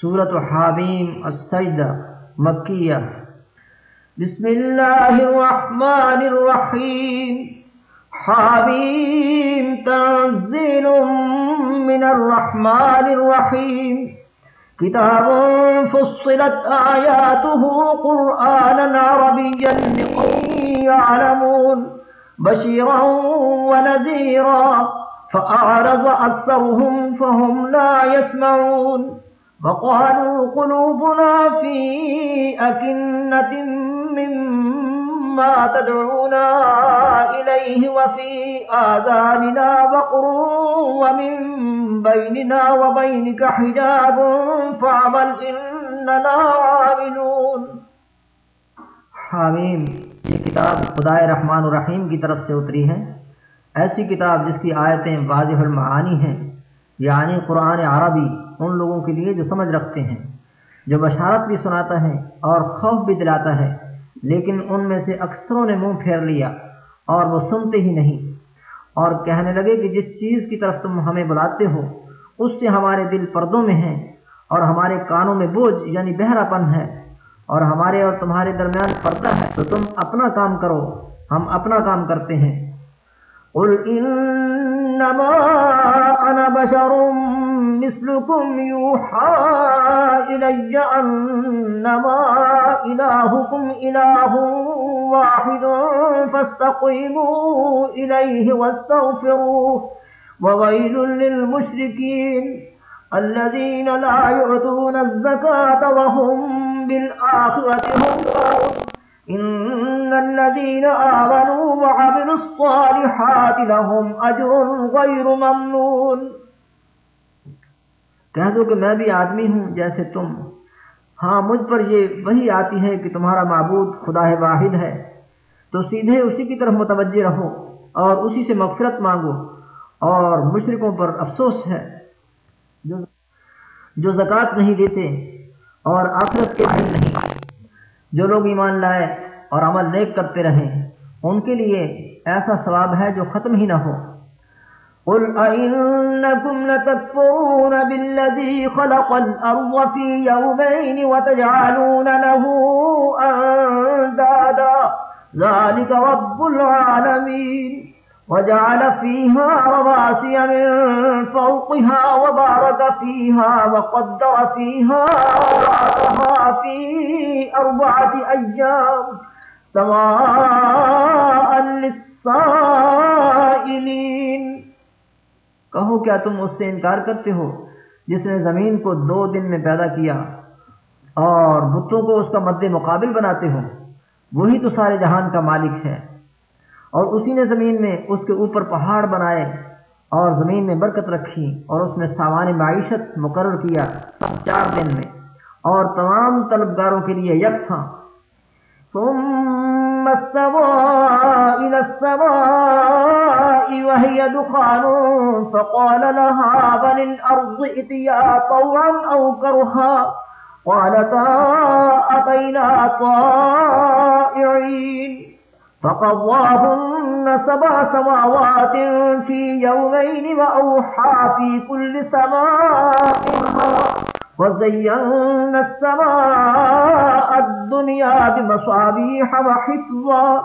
سورة حامیم، السجدہ، مکیہ۔ بسم اللہ الرحمن الرحیم۔ حامیم، تنزیل من الرحمن الرحیم۔ كتاب فصلت آياته قرآنا عربيا لقوم يعلمون بشيرا ونذيرا فأعرض أكثرهم فهم لا يسمعون وقالوا قلوبنا في أكنة مما تدعونا إليه وفي آذاننا بقر ومن بيننا وبينك حجاب فعمل إننا عاملون. حامیم یہ کتاب خدائے رحمان الرحیم کی طرف سے اتری ہے۔ ایسی کتاب جس کی آیتیں واضح المعانی ہیں یعنی قرآن عربی ان لوگوں کے لیے جو سمجھ رکھتے ہیں، جو بشارت بھی سناتا ہے اور خوف بھی دلاتا ہے، لیکن ان میں سے اکثروں نے منہ پھیر لیا اور وہ سنتے ہی نہیں۔ اور کہنے لگے کہ جس چیز کی طرف تم ہمیں بلاتے ہو، اس سے ہمارے دل پردوں میں ہیں اور ہمارے کانوں میں بوجھ یعنی بہرا پن ہے اور ہمارے اور تمہارے درمیان پردہ ہے۔ تو تم اپنا کام کرو، ہم اپنا کام کرتے ہیں۔ قل انما انا بشر مثلكم يوحى الي انما الهكم اله واحد فاستقيموا اليه واستغفروه وويل للمشركين الذين لا يعطون الزكاة وهم بالآخرة هم ان الذين آمنوا وعملوا الصالحات لهم اجر غير ممنون. کہہ دو کہ میں بھی آدمی ہوں جیسے تم۔ ہاں مجھ پر یہ وہی آتی ہے کہ تمہارا معبود خدا واحد ہے۔ تو سیدھے اسی کی طرف متوجہ رہو اور اسی سے مغفرت مانگو۔ اور مشرقوں پر افسوس ہے۔ جو زکوٰۃ نہیں دیتے اور آخرت کے نہیں۔ جو لوگ ایمان لائے اور عمل نیک کرتے رہیں ان کے لیے ایسا ثواب ہے جو ختم ہی نہ ہو۔ قل أئنكم لتكفرون بالذي خلق الأرض في يومين وتجعلون له أندادا ذلك رب العالمين وجعل فيها رواسي من فوقها وبارك فيها وقدر فيها رأسها في أربعة أيام سواء للسائلين۔ کہو، کیا تم اس سے انکار کرتے ہو جس نے زمین کو دو دن میں پیدا کیا اور بتوں کو اس کا مد مقابل بناتے ہو؟ وہی تو سارے جہان کا مالک ہے۔ اور اسی نے زمین میں اس کے اوپر پہاڑ بنائے اور زمین میں برکت رکھی اور اس میں سامان معیشت مقرر کیا چار دن میں اور تمام طلبگاروں کے لیے یک تھا۔ ثم استوى إلى السماء وهي دخان فقال لها وللأرض اتيا طوعا أو كرها قالتا أتينا طائعين؟ فقضاهن سبع سماوات في يومين وأوحى في كل سماء وزينا السماء الدنيا بمصابيح وحفظا.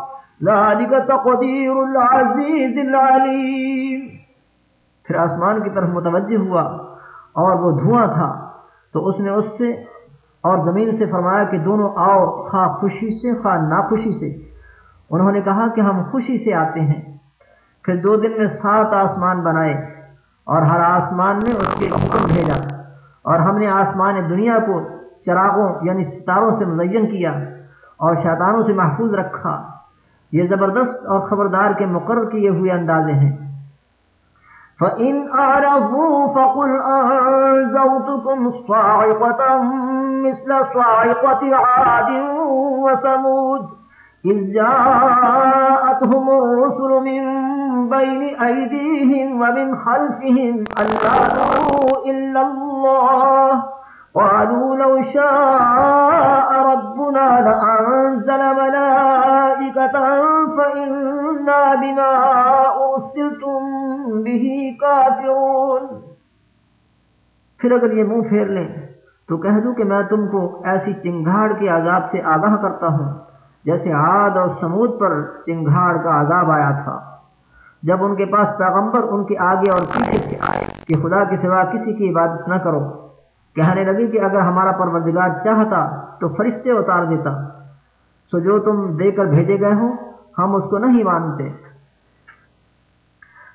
ذلك تقدير العزيز العليم. پھر آسمان کی طرف متوجہ ہوا اور وہ دھواں تھا تو اس نے اس سے اور زمین سے فرمایا کہ دونوں آؤ، خواہ خوشی سے، خواہ ناخوشی سے انہوں نے کہا کہ ہم خوشی سے آتے ہیں۔ پھر دو دن میں سات آسمان بنائے اور ہر آسمان میں اس کے حکم بھیجا اور ہم نے آسمان دنیا کو چراغوں یعنی ستاروں سے مزین کیا اور شیطانوں سے محفوظ رکھا۔ یہ زبردست اور خبردار کے مقرر کیے ہوئے اندازے ہیں۔ فَإِنْ أَعْرَضُوا فَقُلْ أَنذَرْتُكُمْ صَاعِقَةً مِثْلَ صَاعِقَةِ عَادٍ وَثَمُودَ إذ جاءتهم الرسل من بين أيديهم ومن خلفهم أن لا تدعوا إلا الله. قالوا لو شاء ربنا لأنزل ملائكة فإنا بما أرسلتم به كافرون. پھر اگر یہ منہ پھیر لیں تو کہہ دوں کہ میں تم کو ایسی چنگھاڑ کے عذاب سے آگاہ کرتا ہوں۔ جیسے عاد اور سمود پر چنگھاڑ کا عذاب آیا تھا۔ جب ان کے پاس پیغمبر ان کے آگے اور پیچھے سے آئے کہ خدا کے سوا کسی کی عبادت نہ کرو، کہنے لگی کہ اگر ہمارا پروردگار چاہتا تو فرشتے اتار دیتا۔ سو جو تم دے کر بھیجے گئے ہو، ہم اس کو نہیں مانتے۔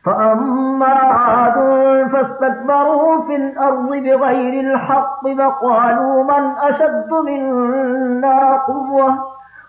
فأما عاد فاستكبروا في الأرض بغير الحق فقالوا من أشد منا قوة۔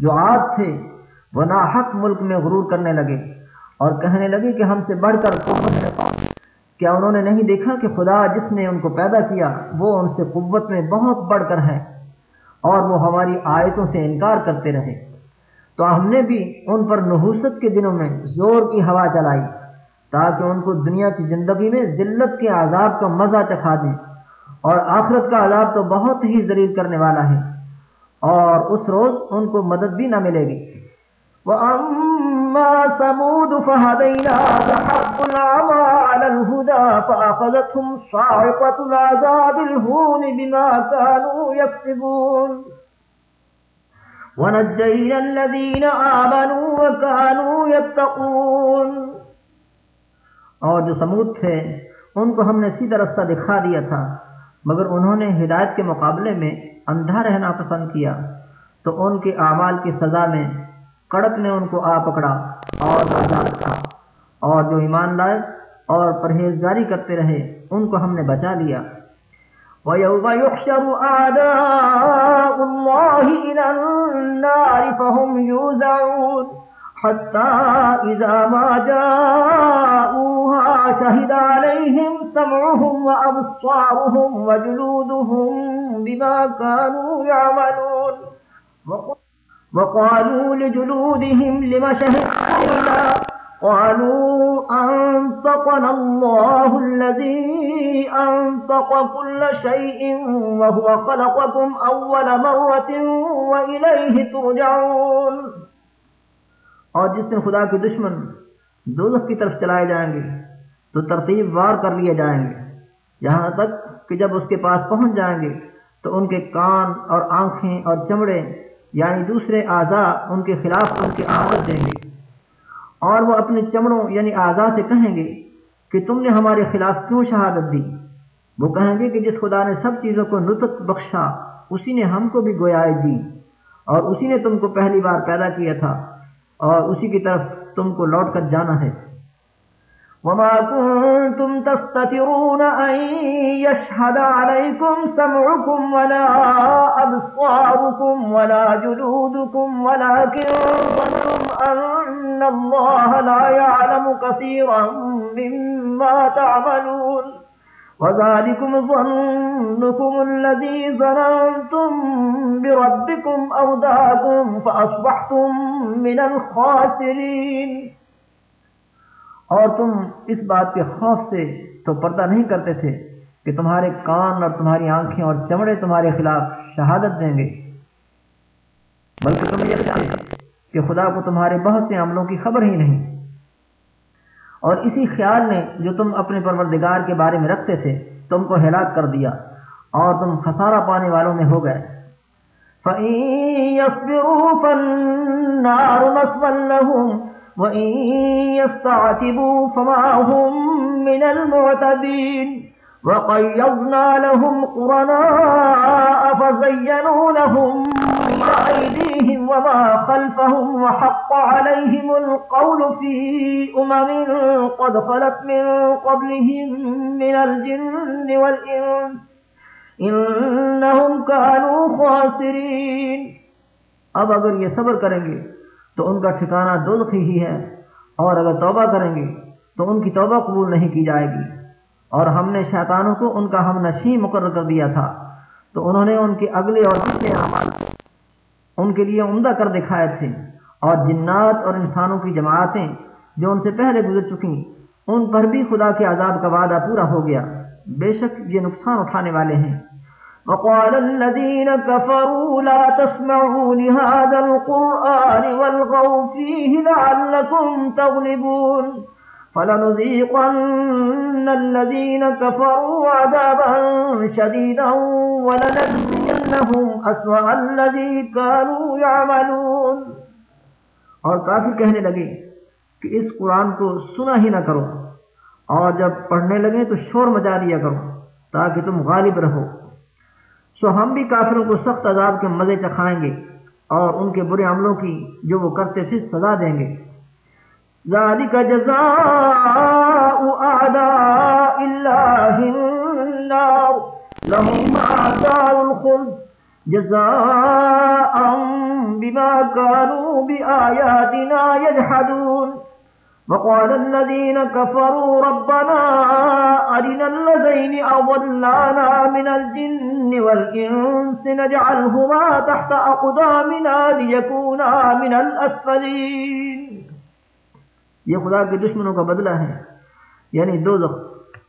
جو عاد تھے، وہ ناحق ملک میں غرور کرنے لگے اور کہنے لگے کہ ہم سے بڑھ کر قوت کیا انہوں نے نہیں دیکھا کہ خدا جس نے ان کو پیدا کیا، وہ ان سے قوت میں بہت بڑھ کر ہے اور وہ ہماری آیتوں سے انکار کرتے رہے۔ تو ہم نے بھی ان پر نحوست کے دنوں میں زور کی ہوا چلائی تاکہ ان کو دنیا کی زندگی میں ذلت کے عذاب کا مزہ چکھا دیں اور آخرت کا عذاب تو بہت ہی ذلیل کرنے والا ہے۔ اور اس روز ان کو مدد بھی نہ ملے گی۔ ونجينا الذين آمنوا وكانوا يتقون۔ اور جو سمود تھے، ان کو ہم نے سیدھا رستہ دکھا دیا تھا، مگر انہوں نے ہدایت کے مقابلے میں اندھا رہنا پسند کیا تو ان کے اعمال کی سزا میں کڑک نے ان کو آ پکڑا اور رکھا اور جو ایمان لائے اور پرہیزگاری کرتے رہے، ان کو ہم نے بچا لیا۔ وَيَوْمَ يُحْشَرُ أَعْدَاءُ اللَّهِ إِلَى النَّارِ فَهُمْ يُوزَعُونَ حَتَّى إِذَا مَا جَاءُوهَا شَهِدَ عَلَيْهِمْ سَمْعُهُمْ وَأَبْصَارُهُمْ وَجُلُودُهُمْ بِمَا كَانُوا يَعْمَلُونَ. وقالوا لجلودهم لما شهدنا قالوا أنطقنا الله الذي أنطق كل شيء وهو خلقكم أول مرة وإليه ترجعون. اور جس نے خدا کے دشمن دوزخ کی طرف چلائے جائیں گے تو ترتیب وار کر لیے جائیں گے۔ یہاں تک کہ جب اس کے پاس پہنچ جائیں گے، تو ان کے کان اور آنکھیں اور چمڑے یعنی دوسرے اعضاء، ان کے خلاف ان کی عادت دیں گے۔ اور وہ اپنے چمڑوں یعنی اعضاء سے کہیں گے کہ تم نے ہمارے خلاف کیوں شہادت دی؟ وہ کہیں گے کہ جس خدا نے سب چیزوں کو نطق بخشا، اسی نے ہم کو بھی گویائی دی۔ اور اسی نے تم کو پہلی بار پیدا کیا تھا، اور اسی کی طرف تم کو لوٹ کر جانا ہے۔ وما كنتم تستترون أن يشهد عليكم سمعكم ولا أبصاركم ولا جلودكم، ولكن ظنتم أن الله لا يعلم كثيرا مما تعملون. وذلكم ظنكم الذي ظننتم بربكم أوداكم فأصبحتم من الخاسرين. اور تم اس بات کے خوف سے تو پردہ نہیں کرتے تھے کہ تمہارے کان اور تمہاری آنکھیں اور چمڑے تمہارے خلاف شہادت دیں گے۔ بلکہ تم یہ خیال کہ خدا کو تمہارے بہت سے عملوں کی خبر ہی نہیں۔ اور اسی خیال نے جو تم اپنے پروردگار کے بارے میں رکھتے تھے، تم کو ہلاک کر دیا اور تم خسارہ پانے والوں میں ہو گئے۔ فَإِن فَالنَّارُ لَهُمْ وإن يستعتبوا فما هم من المعتدين وقيضنا لهم قرناء فزينوا لهم من أيديهم وما خلفهم وحق عليهم القول في أمم قد خلت من قبلهم من اب اگر یہ صبر کریں گے تو ان کا ٹھکانہ دوزخی ہی ہے اور اگر توبہ کریں گے تو ان کی توبہ قبول نہیں کی جائے گی۔ اور ہم نے شیطانوں کو ان کا ہم نشی مقرر کر دیا تھا۔ تو انہوں نے ان کے اگلے اور پچھلے اعمال ان کے لیے عمدہ کر دکھائے تھے۔ اور جنات اور انسانوں کی جماعتیں جو ان سے پہلے گزر چکی ان پر بھی خدا کے عذاب کا وعدہ پورا ہو گیا۔ بے شک یہ نقصان اٹھانے والے ہیں۔ وقال الذين كفروا لا تسمعوا لهذا القرآن والغوا فيه لعلكم تغلبون فلنذيقن الذين كفروا عذابا شديدا ولنجزينهم أسوأ الذي كانوا يعملون اور کافی کہنے لگے کہ اس قرآن کو سنا ہی نہ کرو اور جب پڑھنے لگے تو شور مچا دیا کرو تاکہ تم غالب رہو۔ سو ہم بھی کافروں کو سخت عذاب کے مزے چکھائیں گے اور ان کے برے عملوں کی جو وہ کرتے تھے سزا دیں گے۔ ذلك جزاء أعداء الله النار۔ لهم عذاب الخلد۔ جزاء بما كانوا بآياتنا يجحدون۔ وقال الذين كفروا ربنا الذين أضلانا من الجن والإنس نجعلهما تحت أقدامنا ليكونا من الأسفلين. یہ خدا کے دشمنوں کا بدلہ ہے یعنی دو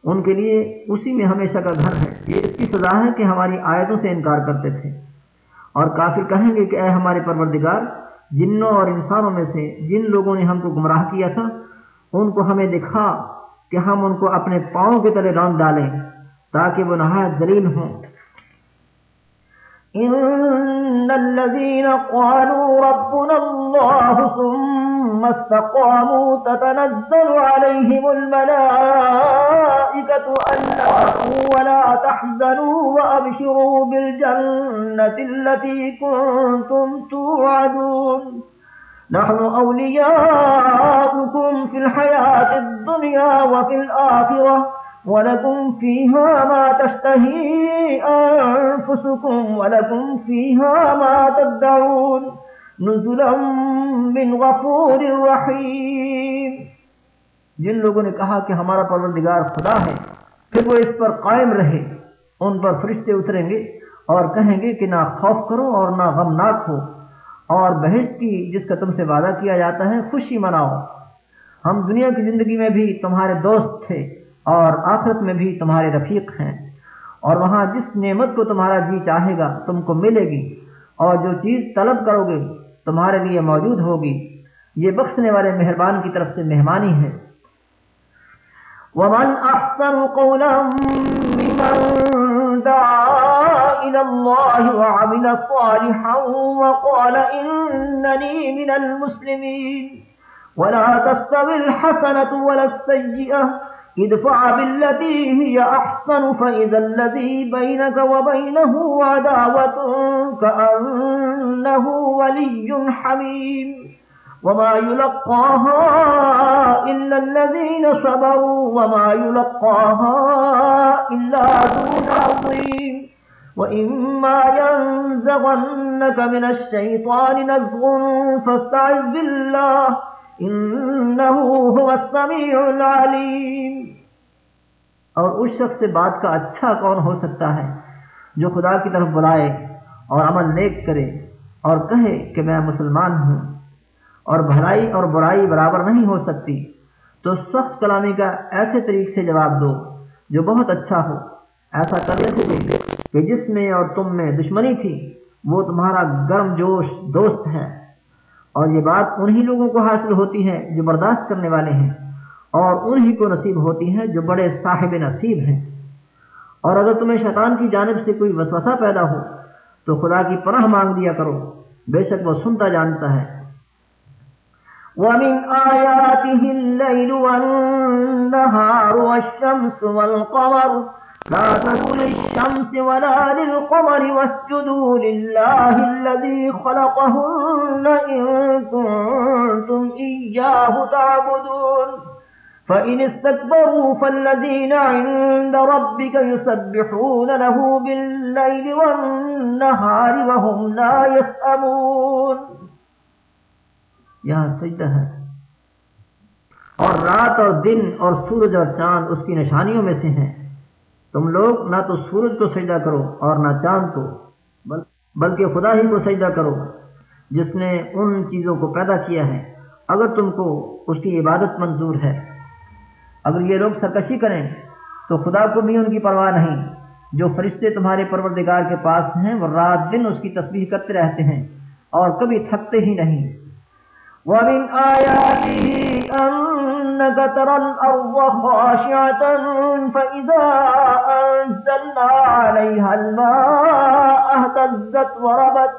ان کے لیے اسی میں ہمیشہ کا گھر ہے۔ یہ اس کی سزا ہے کہ ہماری آیتوں سے انکار کرتے تھے۔ اور کافر کہیں گے کہ اے ہمارے پروردگار، جنوں اور انسانوں میں سے جن لوگوں نے ہم کو گمراہ کیا تھا، ان کو ہمیں دکھا۔ کہ ہم ان کو اپنے پاؤں کے تلے راند ڈالیں تاکہ وہ نہایت دلیل ہوں۔ ان الذين قالوا ربنا الله ثم استقاموا تتنزل عليهم الملائكة ألا ولا تحزنوا وأبشروا بالجنة التي كنتم توعدون۔ نحن أولياؤكم في الحياة الدنيا وفي الآخرة ولكم فيها ما تشتهي أنفسكم ولكم فيها ما تدعون نزلا من غفور رحيم جن لوگوں نے کہا کہ ہمارا پروردگار خدا ہے، پھر وہ اس پر قائم رہے، ان پر فرشتے اتریں گے اور کہیں گے کہ نہ خوف کرو اور نہ غمناک ہو۔ اور بحث کی جس کا تم سے وعدہ کیا جاتا ہے، خوشی مناؤ۔ ہم دنیا کی زندگی میں بھی تمہارے دوست تھے اور آخرت میں بھی تمہارے رفیق ہیں۔ اور وہاں جس نعمت کو تمہارا جی چاہے گا، تم کو ملے گی۔ اور جو چیز طلب کرو گے، تمہارے لیے موجود ہوگی۔ یہ بخشنے والے مہربان کی طرف سے مہمانی ہے۔ ومن احسن قولا ممن دعا الى الله وعمل صالحا وقال انني من المسلمين. ولا تستوي الحسنة ولا السيئة. ادفع بالتي هي أحسن فإذا الذي بينك وبينه عداوة كأنه ولي حميم. وما يلقاها إلا الذين صبروا. وما يلقاها إلا دون عظيم وإما ينزغنك من الشيطان نزغ فاستعذ بالله اور اس شخص سے بات کا اچھا کون ہو سکتا ہے جو خدا کی طرف بلائے اور عمل نیک کرے اور کہے کہ میں مسلمان ہوں اور بھلائی اور برائی برابر نہیں ہو سکتی، تو سخت کلامی کا ایسے طریقے سے جواب دو جو بہت اچھا ہو۔ ایسا کرنے سے کہ جس میں اور تم میں دشمنی تھی، وہ تمہارا گرم جوش دوست ہے۔ اور یہ بات انہی لوگوں کو حاصل ہوتی ہے جو برداشت کرنے والے ہیں، اور انہی کو نصیب ہوتی ہے جو بڑے صاحب نصیب ہیں۔ اور اگر تمہیں شیطان کی جانب سے کوئی وسوسہ پیدا ہو، تو خدا کی پناہ مانگ دیا کرو۔ بے شک وہ سنتا جانتا ہے۔ وَمِنْ آيَاتِهِ اللَّيْلُ وَالنَّهَارُ وَالشَّمْسُ وَالْقَمَرُ لا تقول للشمس ولا للقمر واسجدوا لله الذي خلقهن إن كنتم إياه تعبدون فإن استكبروا فالذين عند ربك يسبحون له بالليل والنهار وهم لا يسأمون یہاں سجدہ ہے۔ اور رات اور دن اور سورج اور چاند اس کی نشانیوں میں سے ہیں۔ تم لوگ نہ تو سورج کو سجدہ کرو اور نہ چاند کو بلکہ خدا ہی کو سجدہ کرو، جس نے ان چیزوں کو پیدا کیا ہے۔ اگر تم کو اس کی عبادت منظور ہے۔ اگر یہ لوگ سرکشی کریں، تو خدا کو بھی ان کی پرواہ نہیں۔ جو فرشتے تمہارے پروردگار کے پاس ہیں، وہ رات دن اس کی تصویر کرتے رہتے ہیں اور کبھی تھکتے ہی نہیں۔ وَمِنْ آيَاتِهِ أَنَّكَ تَرَى الْأَرْضَ خَاشِعَةً فَإِذَا أَنزَلْنَا عَلَيْهَا الْمَاءَ اهْتَزَّتْ وَرَبَتْ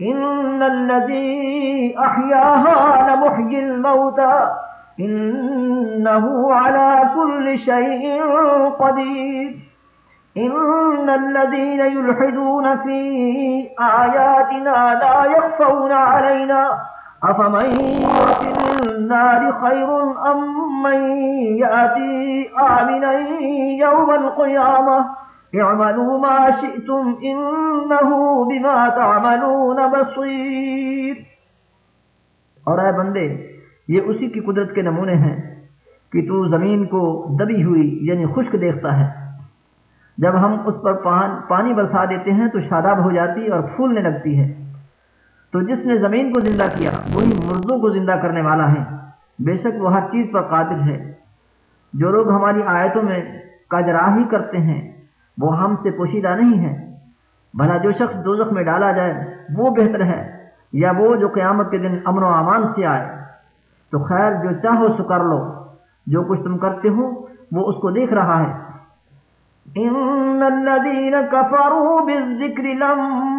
إن الذي أحياها لمحيي الموتى إنه على كل شيء قدير إن الذين يلحدون في آياتنا لا يخفون علينا أفمن يأتي خير أم من يأتي آمنا يوم القيامة اعملوا ما شئتم بما تعملون اور اے بندے، یہ اسی کی قدرت کے نمونے ہیں کہ تو زمین کو دبی ہوئی یعنی خشک دیکھتا ہے۔ جب ہم اس پر پانی برسا دیتے ہیں تو شاداب ہو جاتی اور پھولنے لگتی ہے۔ تو جس نے زمین کو زندہ کیا، وہی مردوں کو زندہ کرنے والا ہے۔ بے شک وہ ہر چیز پر قادر ہے۔ جو لوگ ہماری آیتوں میں کجراہی کرتے ہیں، وہ ہم سے پوشیدہ نہیں ہے بھلا جو شخص دوزخ میں ڈالا جائے، وہ بہتر ہے۔ یا وہ جو قیامت کے دن امن و امان سے آئے۔ تو خیر، جو چاہو سو کر لو۔ جو کچھ تم کرتے ہو، وہ اس کو دیکھ رہا ہے۔ ان الذين كفروا بالذكر لما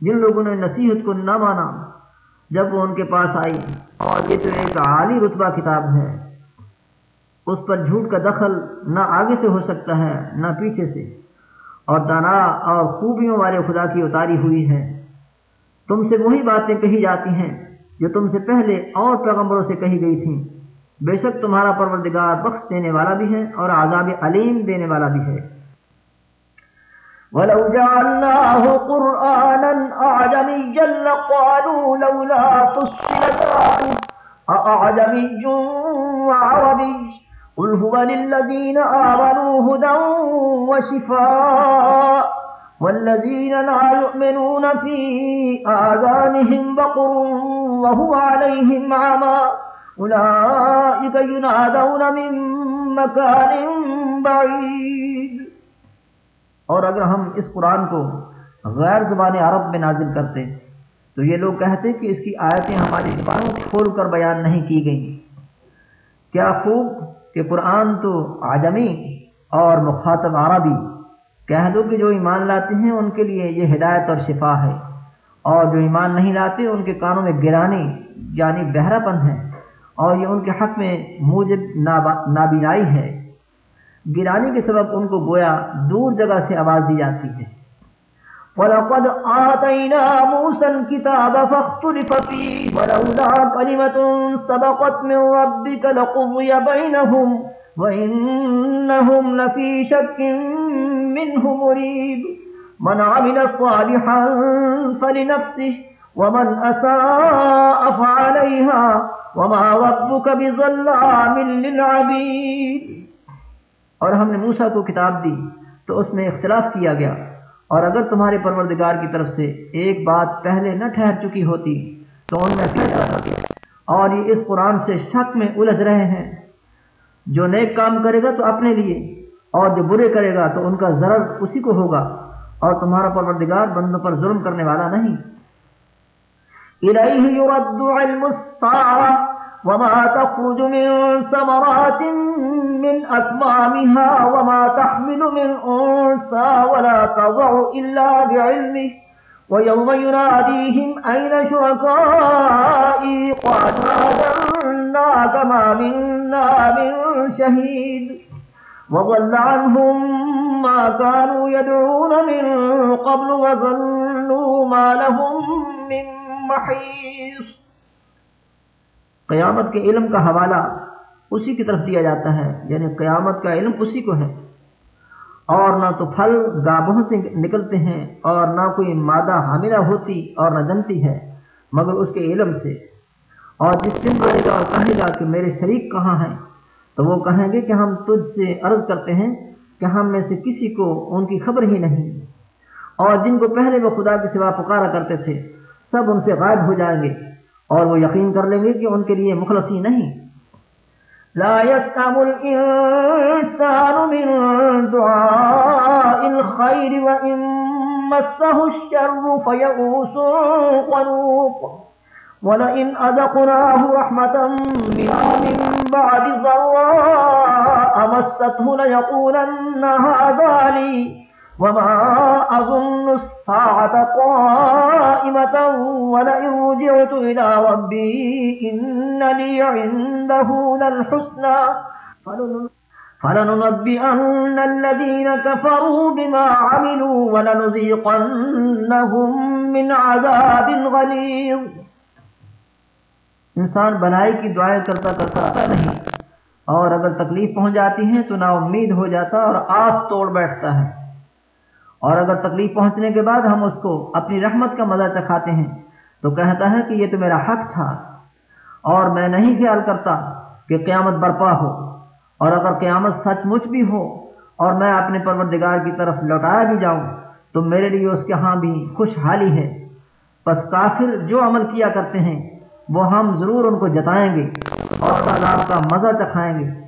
جن لوگوں نے نصیحت کو نہ مانا، جب وہ ان کے پاس آئی اور یہ تو ایک عالی رتبہ کتاب ہے۔ اس پر جھوٹ کا دخل نہ آگے سے ہو سکتا ہے، نہ پیچھے سے۔ اور دانا اور خوبیوں والے خدا کی اتاری ہوئی ہے۔ تم سے وہی باتیں کہی جاتی ہیں جو تم سے پہلے اور پیغمبروں سے کہی گئی تھیں۔ بے شک تمہارا پروردگار بخش دینے والا بھی ہے اور عذاب علیم دینے والا بھی ہے۔ وَلَوْ جَعَلْنَاهُ قُرْآنًا أَعْجَمِيًّا لَقَالُوا لَوْلَا فُصِّلَتْ آيَاتُهُ أَعْجَمِيٌّ وَعَرَبِيٌّ؟ قل هو للذين آمنوا هدى وشفاء. والذين لا يؤمنون في آذانهم بقر وهو عليهم عمى. أولئك ينادون من مكان بعيد. اور اگر ہم اس قرآن کو غیر زبان عرب میں نازل کرتے، تو یہ لوگ کہتے کہ اس کی آیتیں ہماری زبانوں کھول کر بیان نہیں کی گئیں۔ کیا خوب کہ قرآن تو آجمی اور مخاطب عربی کہہ دو کہ جو ایمان لاتے ہیں، ان کے لیے یہ ہدایت اور شفا ہے۔ اور جو ایمان نہیں لاتے، ان کے کانوں میں گرانی یعنی بہرا پن ہے اور یہ ان کے حق میں موجب نابینائی ہے۔ گرانی کے سبب ان کو گویا دور جگہ سے آواز دی جاتی ہے۔ وَلَقَدْ آتَيْنَا مُوسَى الْكِتَابَ فَاخْتُلِفَ فِيهِ وَلَوْلَا كَلِمَةٌ سَبَقَتْ مِنْ رَبِّكَ لَقُضِيَ بَيْنَهُمْ وَإِنَّهُمْ لَفِي شَكٍّ مِّنْهُ مُرِيبٍ۔ مَنْ عَمِلَ صَالِحًا فَلِنَفْسِهِ وَمَنْ أَسَاءَ فَعَلَيْهَا وَمَا رَبُّكَ بِظَلَّامٍ لِلْعَبِيدِ۔ اور ہم نے موسیٰ کو کتاب دی تو اس میں اختلاف کیا گیا۔ اور اگر تمہارے پروردگار کی طرف سے ایک بات پہلے نہ ٹھہر چکی ہوتی تو ان میں اور یہ اس قرآن سے شک میں الجھ رہے ہیں۔ جو نیک کام کرے گا تو اپنے لیے، اور جو برے کرے گا تو ان کا ضرر اسی کو ہوگا۔ اور تمہارا پروردگار بندوں پر ظلم کرنے والا نہیں۔ إليه يرد علم الساعة وما تخرج من ثمرات من أكمامها وما تحمل من أنسى ولا تضع إلا بعلمه ويوم يناديهم أين شركائي قال آذنا كما منا من شهيد وضل عنهم ما كانوا يدعون من قبل وظنوا ما لهم من محيص قیامت کے علم کا حوالہ اسی کی طرف دیا جاتا ہے یعنی قیامت کا علم اسی کو ہے۔ اور نہ تو پھل گابوں سے نکلتے ہیں، اور نہ کوئی مادہ حاملہ ہوتی اور نہ جنتی ہے، مگر اس کے علم سے۔ اور جس دن آئے گا اور کہے گا کہ میرے شریک کہاں ہیں، تو وہ کہیں گے کہ ہم تجھ سے عرض کرتے ہیں کہ ہم میں سے کسی کو ان کی خبر ہی نہیں۔ اور جن کو پہلے وہ خدا کی سوا پکارا کرتے تھے، سب ان سے غائب ہو جائیں گے، اور وہ یقین کر لیں گے کہ ان کے لیے مخلصی نہیں۔ لا يسأم الإنسان من دعاء الخير وإن مسه الشر فيغوس قنوط ولئن أذقناه رحمة منا من بعد ضراء مسته ليقولن هذا لي. وما أظن الساعة قائمة ولئن رجعت إلى ربي إن لي عنده للحسنى فلننبئن الذين كفروا بما عملوا ولنذيقنهم من عذاب غليظ۔ انسان بنائی کی دعائیں کرتا کرتا آتا نہیں۔ اور اگر تکلیف پہنچ جاتی ہے تو نا امید ہو جاتا اور آس توڑ بیٹھتا ہے۔ اور اگر تکلیف پہنچنے کے بعد ہم اس کو اپنی رحمت کا مزہ چکھاتے ہیں، تو کہتا ہے کہ یہ تو میرا حق تھا۔ اور میں نہیں خیال کرتا کہ قیامت برپا ہو۔ اور اگر قیامت سچ مچ بھی ہو اور میں اپنے پروردگار کی طرف لوٹایا بھی جاؤں، تو میرے لیے اس کے ہاں بھی خوشحالی ہے۔ بس کافر جو عمل کیا کرتے ہیں، وہ ہم ضرور ان کو جتائیں گے اور عذاب کا مزہ چکھائیں گے۔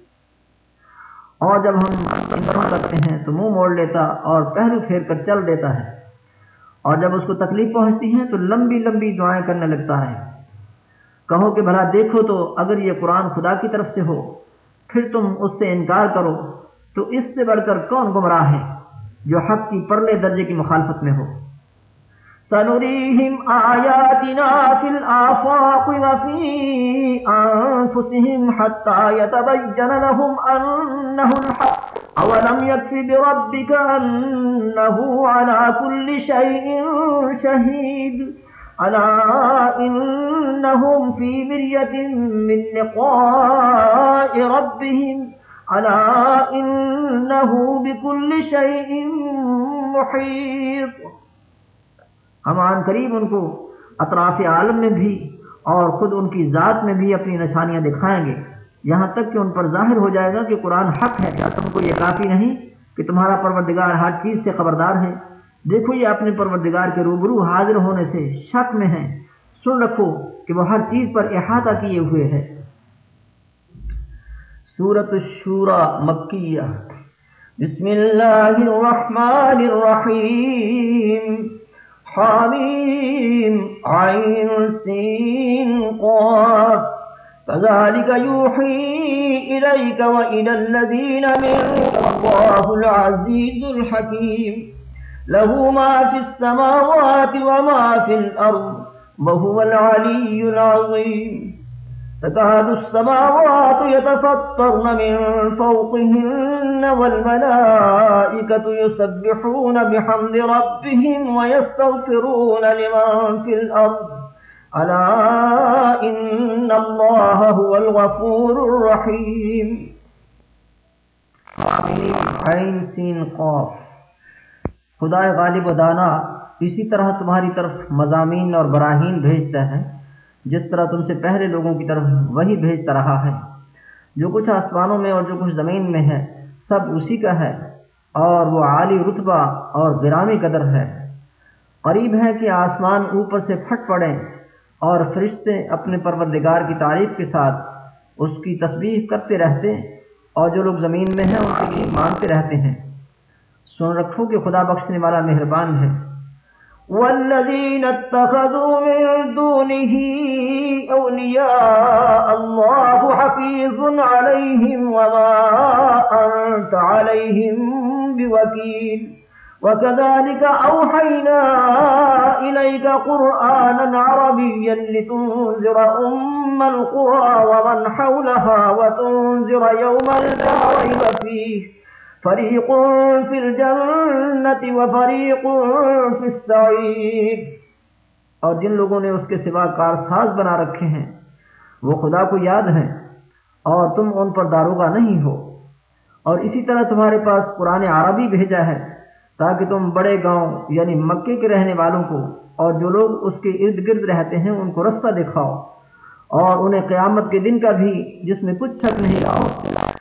اور جب ہم امتحان کرتے ہیں تو منہ موڑ لیتا اور پہلو پھیر کر چل دیتا ہے۔ اور جب اس کو تکلیف پہنچتی ہے تو لمبی لمبی دعائیں کرنے لگتا ہے۔ کہو کہ بھلا دیکھو تو اگر یہ قرآن خدا کی طرف سے ہو، پھر تم اس سے انکار کرو۔ تو اس سے بڑھ کر کون گمراہ ہے جو حق کی پرلے درجے کی مخالفت میں ہو؟ سنريهم آياتنا في الآفاق وفي أنفسهم حتى يتبين لهم أنه الحق. أولم يكف بربك أنه على كل شيء شهيد. ألا إنهم في مرية من لقاء ربهم. ألا إنه بكل شيء محيط. ہم عن قریب ان کو اطراف عالم میں بھی اور خود ان کی ذات میں بھی اپنی نشانیاں دکھائیں گے۔ یہاں تک کہ ان پر ظاہر ہو جائے گا کہ قرآن حق ہے۔ کیا تم کو یہ کافی نہیں کہ تمہارا پروردگار ہر چیز سے خبردار ہے؟ دیکھو، یہ اپنے پروردگار کے روبرو حاضر ہونے سے شک میں ہیں سن رکھو کہ وہ ہر چیز پر احاطہ کیے ہوئے ہے۔ سورت الشورى مکیہ۔ بسم اللہ الرحمن الرحیم۔ حميم عين سين قاف. فذلك يوحي إليك وإلى الذين من الله العزيز الحكيم له ما في السماوات وما في الأرض وهو العلي العظيم تكاد السماوات يتفطرن من فوقهن والملائكة يسبحون بحمد ربهم ويستغفرون لمن في الأرض. ألا إن الله هو الغفور الرحيم. عین سین قوف خدا غالب و دانا اسی طرح تمہاری طرف مضامین اور براہین بھیجتا ہے جس طرح تم سے پہلے لوگوں کی طرف وہی بھیجتا رہا ہے۔ جو کچھ آسمانوں میں اور جو کچھ زمین میں ہے، سب اسی کا ہے۔ اور وہ عالی رتبہ اور گرامی قدر ہے۔ قریب ہے کہ آسمان اوپر سے پھٹ پڑیں اور فرشتے اپنے پروردگار کی تعریف کے ساتھ اس کی تصویر کرتے رہتے اور جو لوگ زمین میں ہیں، ان کے لیے مانتے رہتے ہیں۔ سن رکھو کہ خدا بخشنے والا مہربان ہے۔ والذين اتخذوا من دونه أولياء الله حفيظ عليهم وما أنت عليهم بوكيل وكذلك أوحينا إليك قرآنا عربيا لتنذر أم القرى ومن حولها وتنذر يوم الدارين فيه فریق فی الجنت و فریق فی اور جن لوگوں نے اس کے سوا کارساز بنا رکھے ہیں، وہ خدا کو یاد ہیں اور تم ان پر داروغہ نہیں ہو۔ اور اسی طرح تمہارے پاس قرآن عربی بھیجا ہے تاکہ تم بڑے گاؤں یعنی مکے کے رہنے والوں کو اور جو لوگ اس کے ارد گرد رہتے ہیں ان کو رستہ دکھاؤ اور انہیں قیامت کے دن کا بھی جس میں کچھ شک نہیں لاؤ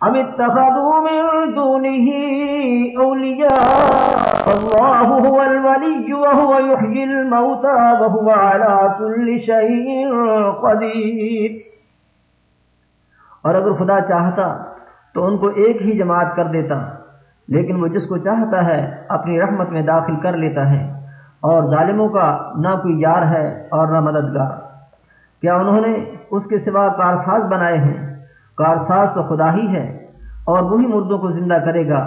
ام اتخذوا من دونه اولیاء فالله هو الولي وهو يحيي الموتى وهو على كل شيء قدير۔ اور اگر خدا چاہتا تو ان کو ایک ہی جماعت کر دیتا، لیکن وہ جس کو چاہتا ہے اپنی رحمت میں داخل کر لیتا ہے۔ اور ظالموں کا نہ کوئی یار ہے اور نہ مددگار۔ کیا انہوں نے اس کے سوا کارساز بنائے ہیں؟ کارساز تو خدا ہی ہے اور وہی مردوں کو زندہ کرے گا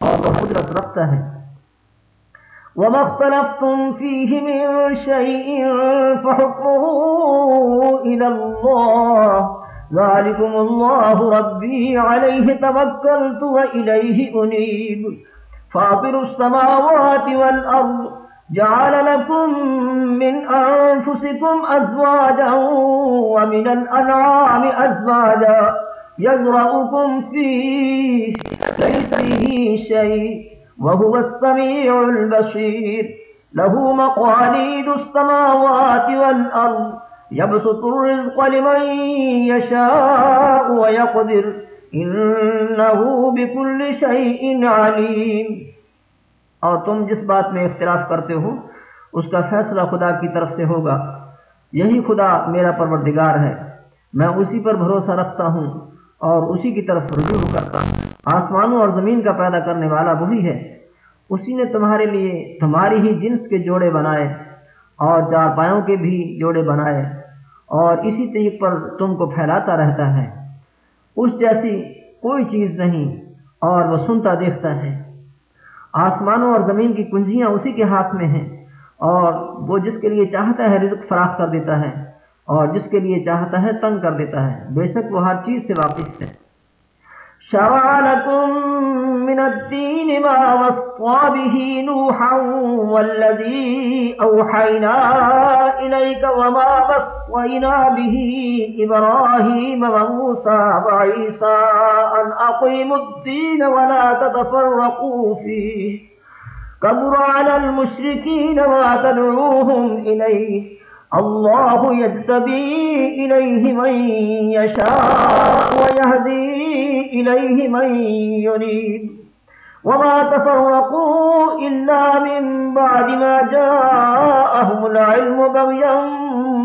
اور وہ قدرت رکھتا ہے۔ وما اختلفتم فيه من شيء فحكمه إلى الله ذلكم الله ربي عليه توكلت وإليه أنيب فاطر السماوات والأرض جعل لكم من أنفسكم أزواجا ومن الأنعام أزواجا يزرعكم فيه، ليس به شيء، وهو السميع البشير له مقاليد السماوات والأرض، يبسط الرزق لمن يشاء ويقدر. إنه بكل شيء عليم. اور تم جس بات میں اختلاف کرتے ہو، اس کا فیصلہ خدا کی طرف سے ہوگا۔ یہی خدا میرا پروردگار ہے۔ میں اسی پر بھروسہ رکھتا ہوں۔ اور اسی کی طرف رجوع کرتا آسمانوں اور زمین کا پیدا کرنے والا وہی ہے۔ اسی نے تمہارے لیے تمہاری ہی جنس کے جوڑے بنائے اور چار پایوں کے بھی جوڑے بنائے اور اسی طریق پر تم کو پھیلاتا رہتا ہے۔ اس جیسی کوئی چیز نہیں اور وہ سنتا دیکھتا ہے۔ آسمانوں اور زمین کی کنجیاں اسی کے ہاتھ میں ہیں اور وہ جس کے لیے چاہتا ہے رزق فراخ کر دیتا ہے۔ اور جس کے لیے چاہتا ہے تنگ کر دیتا ہے۔ بے شک وہ ہر چیز سے واپس ہے۔ شرع لكم من الدين ما وصى به نوحا والذي أوحينا إليك وما وصينا به إبراهيم وموسى وعيسى أن أقيموا الدين ولا تتفرقوا فيه كبر على المشركين ما تدعوهم إليه الله يجتبي إليه من يشاء ويهدي إليه من يريد وما تفرقوا إلا من بعد ما جاءهم العلم بغيا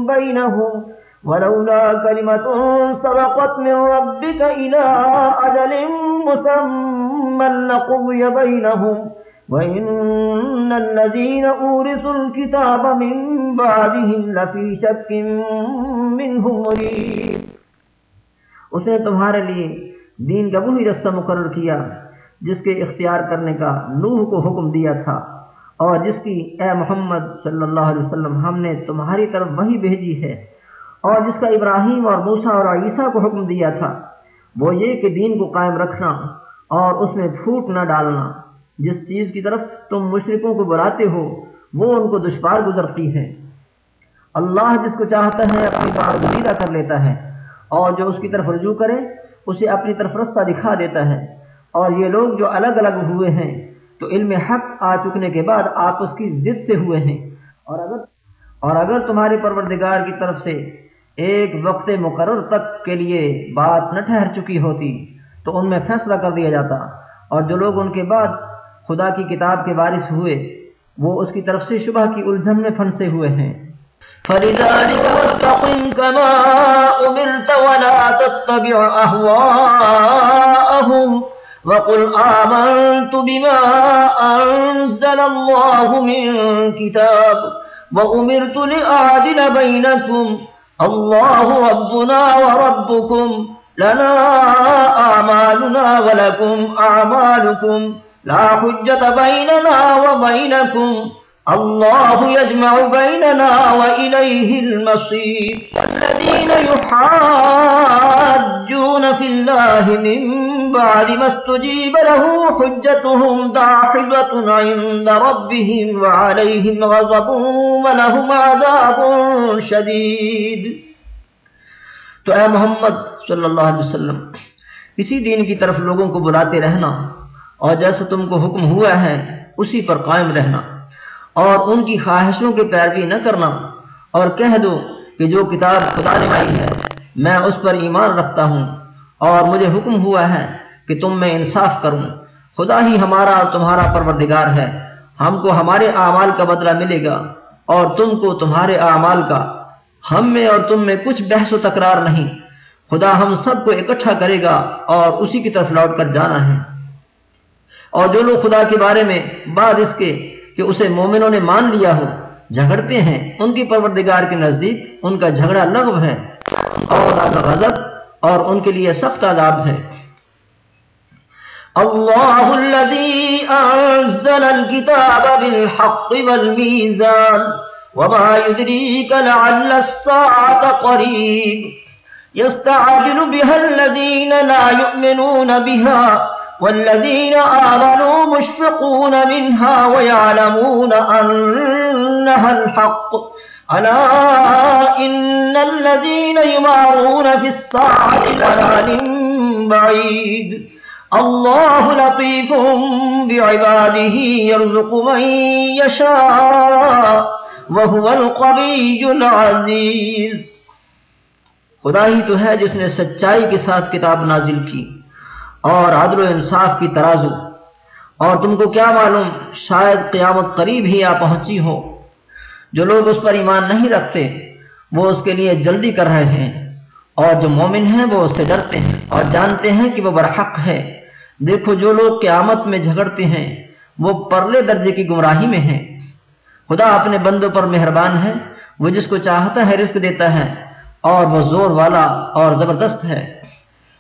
بينهم. ولولا كلمة سبقت من ربك إلى أجل مسمى لقضي بينهم. وَإِنَّ الَّذِينَ أُورِثُوا الْكِتَابَ مِن بَعْدِهِمْ لَفِي شَكٍّ مِّنْهُ مُرِيبٍ۔ اس نے تمہارے لیے دین کا وہی رستہ مقرر کیا جس کے اختیار کرنے کا نوح کو حکم دیا تھا۔ اور جس کی اے محمد صلی اللہ علیہ وسلم، ہم نے تمہاری طرف وہی بھیجی ہے۔ اور جس کا ابراہیم اور موسا اور عیسیٰ کو حکم دیا تھا، وہ یہ کہ دین کو قائم رکھنا اور اس میں پھوٹ نہ ڈالنا۔ جس چیز کی طرف تم مشرقوں کو بلاتے ہو، وہ ان کو دشوار گزرتی ہے اللہ جس کو چاہتا ہے، اپنی بار گزیدہ کر لیتا ہے۔ اور جو اس کی طرف رجوع کرے، اسے اپنی طرف رستہ دکھا دیتا ہے۔ اور یہ لوگ جو الگ الگ ہوئے ہیں، تو علم حق آ چکنے کے بعد آپس کی ضد سے ہوئے ہیں۔ اور اگر اور اگر تمہارے پروردگار کی طرف سے ایک وقت مقرر تک کے لیے بات نہ ٹھہر چکی ہوتی، تو ان میں فیصلہ کر دیا جاتا۔ اور جو لوگ ان کے بعد خدا کی کتاب کے وارث ہوئے، وہ اس کی طرف سے شبہ کی الجھن میں پھنسے ہوئے ہیں۔ فلذلك واستقم كما أمرت ولا تتبع أهواءهم وقل آمنت بما أنزل الله من كتاب وأمرت لأعدل بينكم لنا أعمالنا لا حجة بيننا وبينكم الله يجمع بيننا وإليه المصير والذين يحاجون في الله من بعد ما استجيب له حجتهم داحبة عند ربهم وعليهم غضب ولهم عذاب شديد تو اے محمد صلی اللہ علیہ وسلم، اسی دین کی طرف لوگوں کو بلاتے رہنا اور جیسا تم کو حکم ہوا ہے، اسی پر قائم رہنا۔ اور ان کی خواہشوں کی پیروی نہ کرنا۔ اور کہہ دو کہ جو کتاب خدا نے آئی ہے، میں اس پر ایمان رکھتا ہوں۔ اور مجھے حکم ہوا ہے کہ تم میں انصاف کروں۔ خدا ہی ہمارا اور تمہارا پروردگار ہے۔ ہم کو ہمارے اعمال کا بدلہ ملے گا۔ اور تم کو تمہارے اعمال کا۔ ہم میں اور تم میں کچھ بحث و تکرار نہیں۔ خدا ہم سب کو اکٹھا کرے گا اور اسی کی طرف لوٹ کر جانا ہے۔ اور جو لوگ خدا کے بارے میں بعد اس کے کہ اسے مومنوں نے مان لیا ہو، جھگڑتے ہیں۔ ان کی پروردگار کے نزدیک ان کا جھگڑا لغو ہے اور غضب اور ان کے لیے سخت عذاب ہے۔ الله الذي أنزل الكتاب بالحق والميزان وما يدريك لعل الساعة قريب يستعجل بها الذين لا يؤمنون بها والذين آمنوا مشفقون منها ويعلمون أنها الحق. ألا إن الذين يمارون في الساعة لنال بعيد الله لطيف بعباده يرزق من يشاء وهو القبي العزيز خدا ہی تو ہے جس نے سچائی کے ساتھ کتاب نازل کی. اور عدل و انصاف کی ترازو۔ اور تم کو کیا معلوم، شاید قیامت قریب ہی آ پہنچی ہو۔ جو لوگ اس پر ایمان نہیں رکھتے، وہ اس کے لیے جلدی کر رہے ہیں۔ اور جو مومن ہیں، وہ اس سے ڈرتے ہیں۔ اور جانتے ہیں کہ وہ برحق ہے۔ دیکھو، جو لوگ قیامت میں جھگڑتے ہیں، وہ پرلے درجے کی گمراہی میں ہیں۔ خدا اپنے بندوں پر مہربان ہے، وہ جس کو چاہتا ہے رزق دیتا ہے، اور وہ زور والا اور زبردست ہے۔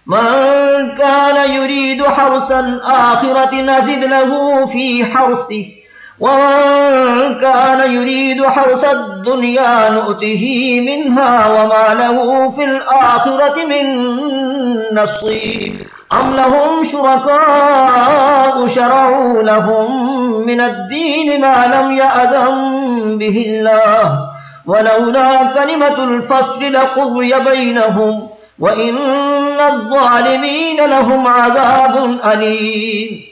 من كان يريد حرس الآخرة نزد له في حرسه ومن كان يريد حرس الدنيا نؤته منها وما له في الآخرة من نصيب. أم لهم شركاء شرعوا لهم من الدين ما لم يأذن به الله، ولولا كلمة الفصل لقضي بينهم. وَإِنَّ الظَّالِمِينَ لَهُمْ عَذَابٌ أَلِيمٌ۔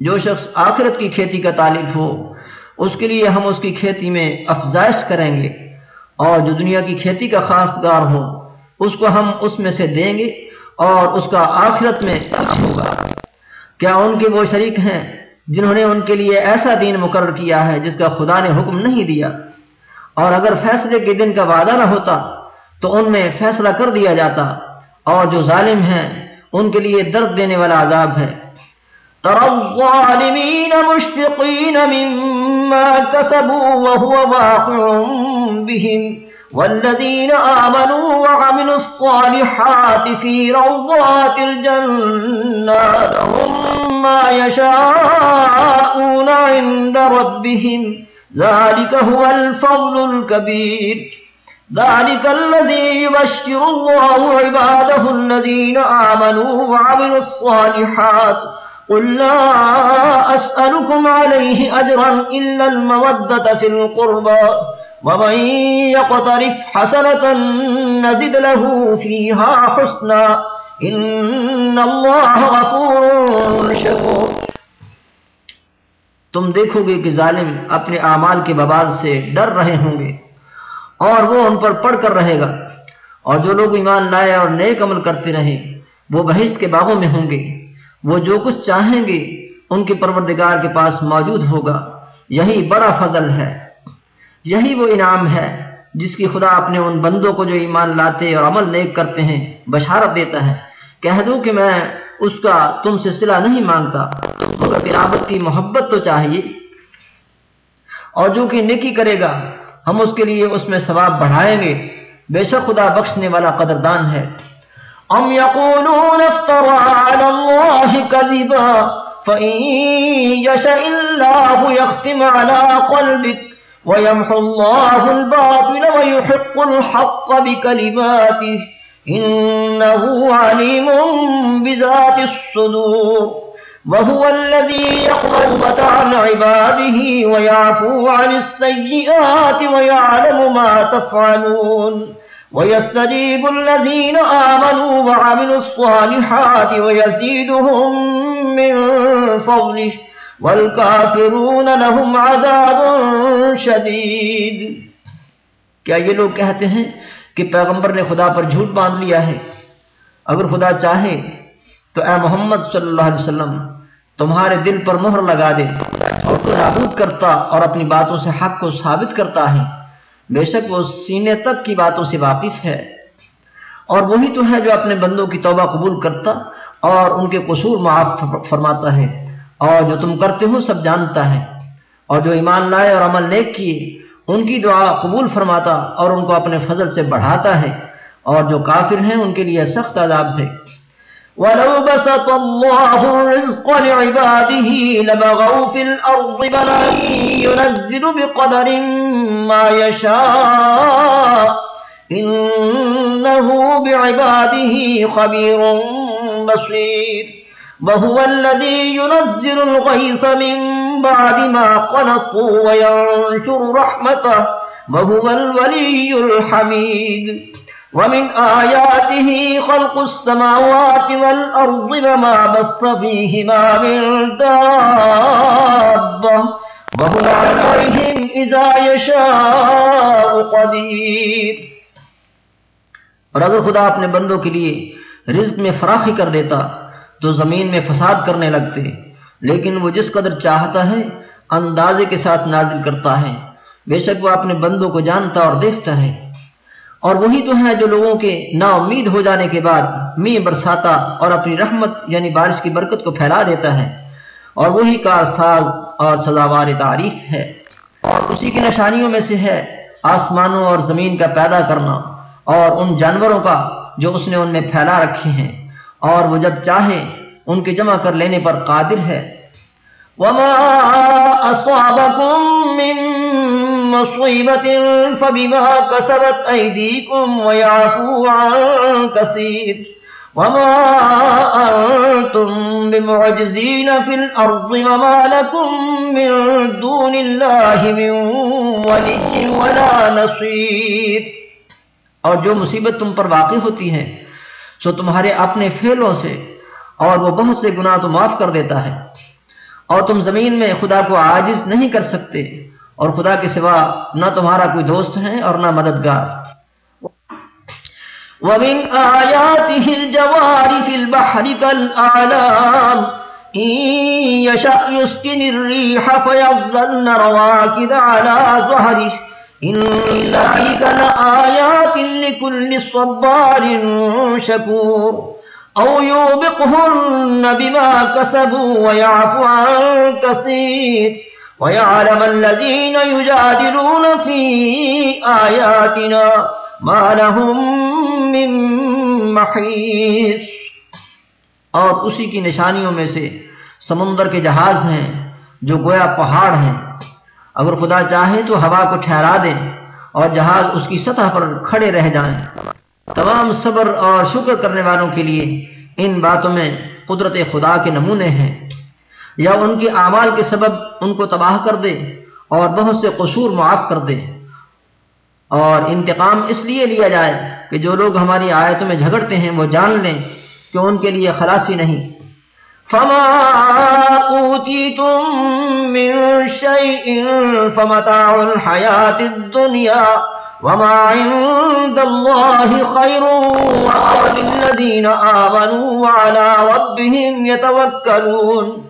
جو شخص آخرت کی کھیتی کا طالب ہو، اس کے لیے ہم اس کی کھیتی میں افزائش کریں گے۔ اور جو دنیا کی کھیتی کا خاص دار ہو، اس کو ہم اس میں سے دیں گے اور اس کا آخرت میں ہوگا۔ کیا ان کے وہ شریک ہیں جنہوں نے ان کے لیے ایسا دین مقرر کیا ہے جس کا خدا نے حکم نہیں دیا؟ اور اگر فیصلے کے دن کا وعدہ نہ ہوتا تو ان میں فیصلہ کر دیا جاتا اور جو ظالم ہیں، ان کے لیے درد دینے والا عذاب ہے۔ ترى الظالمين مشفقين مما كسبوا وهو واقع بهم والذين آمنوا وعملوا الصالحات في روضات الجنات هم ما يشاءون عند ربهم ذلك هو الفضل الكبير ذلك الذي يبشر الله عباده الذين آمنوا وعملوا الصالحات. قل لا أسألكم عليه أجرا إلا المودة في القربى. ومن يقترف حسنة نزد له فيها حسنا. إن الله غفور شكور. تم دیکھو گے کہ ظالم اپنے اعمال کے ببال سے ڈر رہے ہوں گے۔ اور وہ ان پر پڑھ کر رہے گا۔ اور جو لوگ ایمان لائے اور نیک عمل کرتے رہے، وہ بہشت کے باغوں میں ہوں گے۔ وہ جو کچھ چاہیں گے، ان کے پروردگار کے پاس موجود ہوگا۔ یہی بڑا فضل ہے۔ یہی وہ انعام ہے جس کی خدا اپنے ان بندوں کو جو ایمان لاتے اور عمل نیک کرتے ہیں، بشارت دیتا ہے۔ کہہ دوں کہ میں اس کا تم سے صلح نہیں مانگتا، مگر قرابت کی محبت تو چاہیے۔ اور جو کہ نیکی کرے گا ہم اس کے لیے اس میں ثواب بڑھائیں گے۔ بے شک خدا بخشنے والا قدردان ہے۔ ام یقولون افترى على الله كذبا فإن يشاء الله يختم على قلبك ويمحو الله الباطل ويحق الحق بكلماته إنه عليم بذات الصدور۔ وهو الذي يقضى عن عباده ويعفو عن السيئات ويعلم ما تفعلون ويستجيب الذين آمنوا وعملوا الصالحات ويزيدهم من فضله والكافرون لهم عذاب شديد کیا یہ لوگ کہتے ہیں کہ پیغمبر نے خدا پر جھوٹ باندھ لیا ہے؟ اگر خدا چاہے تو اے محمد صلی اللہ علیہ وسلم تمہارے دل پر مہر لگا دے اور تو نابود کرتا اور اپنی باتوں سے حق کو ثابت کرتا ہے۔ بے شک وہ سینے تک کی باتوں سے واقف ہے۔ اور وہی تو ہے جو اپنے بندوں کی توبہ قبول کرتا اور ان کے قصور معاف فرماتا ہے۔ اور جو تم کرتے ہو سب جانتا ہے۔ اور جو ایمان لائے اور عمل نیک کیے، ان کی دعا قبول فرماتا اور ان کو اپنے فضل سے بڑھاتا ہے۔ اور جو کافر ہیں، ان کے لیے سخت عذاب ہے۔ ولو بسط الله الرزق لعباده لبغوا في الأرض بلا ينزل بقدر ما يشاء إنه بعباده خبير بصير وهو الذي ينزل الغيث من بعد ما قنطوا وينشر رحمته وهو الولي الحميد ومن آياته خلق السماوات والأرض وما بث فيهما من دابة وهو عليهم إذا يشاء قدير۔ اور اگر خدا اپنے بندوں کے لیے رزق میں فراخی کر دیتا تو زمین میں فساد کرنے لگتے، لیکن وہ جس قدر چاہتا ہے اندازے کے ساتھ نازل کرتا ہے۔ بے شک وہ اپنے بندوں کو جانتا اور دیکھتا ہے۔ اور وہی تو ہے جو لوگوں کے نا امید ہو جانے کے بعد می برساتا اور اپنی رحمت یعنی بارش کی برکت کو پھیلا دیتا ہے۔ اور وہی کا ساز اور سزاوار تعریف ہے۔ اور اسی کی نشانیوں میں سے ہے آسمانوں اور زمین کا پیدا کرنا اور ان جانوروں کا جو اس نے ان میں پھیلا رکھے ہیں۔ اور وہ جب چاہے ان کے جمع کر لینے پر قادر ہے۔ وما من مصيبة فبما كسبت أيديكم ويعفو عن كثير وما أنتم بمعجزين في الأرض وما لكم من دون الله من ولي ولا نصير۔ اور جو مصیبت تم پر واقع ہوتی ہے، سو تمہارے اپنے فیلوں سے اور وہ بہت سے گناہ تو معاف کر دیتا ہے۔ اور تم زمین میں خدا کو عاجز نہیں کر سکتے۔ اور خدا کے سوا نہ تمہارا کوئی دوست ہے اور نہ مددگار۔ وَمِنْ آيَاتِهِ الْجَوَارِ فِي الْبَحْرِ كَالْأَعْلَامِ إِن يَشَأْ يُسْكِنِ الرِّيحَ فَيَظْلَلْنَ رَوَاكِدَ عَلَى ظَهْرِهِ إِنَّ ذَلِكَ لَآيَاتٍ لِكُلِّ صَبَّارٍ شَكُورٍ أَوْ يُوبِقْهُنَّ بِمَا كَسَبُوا وَيَعْفُ عَن كَثِيرٍ ويعلم الذين يجادلون في آياتنا ما لهم من محيص۔ اور اسی کی نشانیوں میں سے سمندر کے جہاز ہیں جو گویا پہاڑ ہیں۔ اگر خدا چاہے تو ہوا کو ٹھہرا دے اور جہاز اس کی سطح پر کھڑے رہ جائیں۔ تمام صبر اور شکر کرنے والوں کے لیے ان باتوں میں قدرت خدا کے نمونے ہیں۔ یا ان کے اعمال کے سبب ان کو تباہ کر دے اور بہت سے قصور معاف کر دے اور انتقام اس لیے لیا جائے کہ جو لوگ ہماری آیتوں میں جھگڑتے ہیں وہ جان لیں کہ ان کے لیے خلاصی نہیں۔ فما اوتیتم من شیء فمتاع الحیات الدنیا وما عند الله خير للذين آمنوا وعلى ربهم يتوكلون۔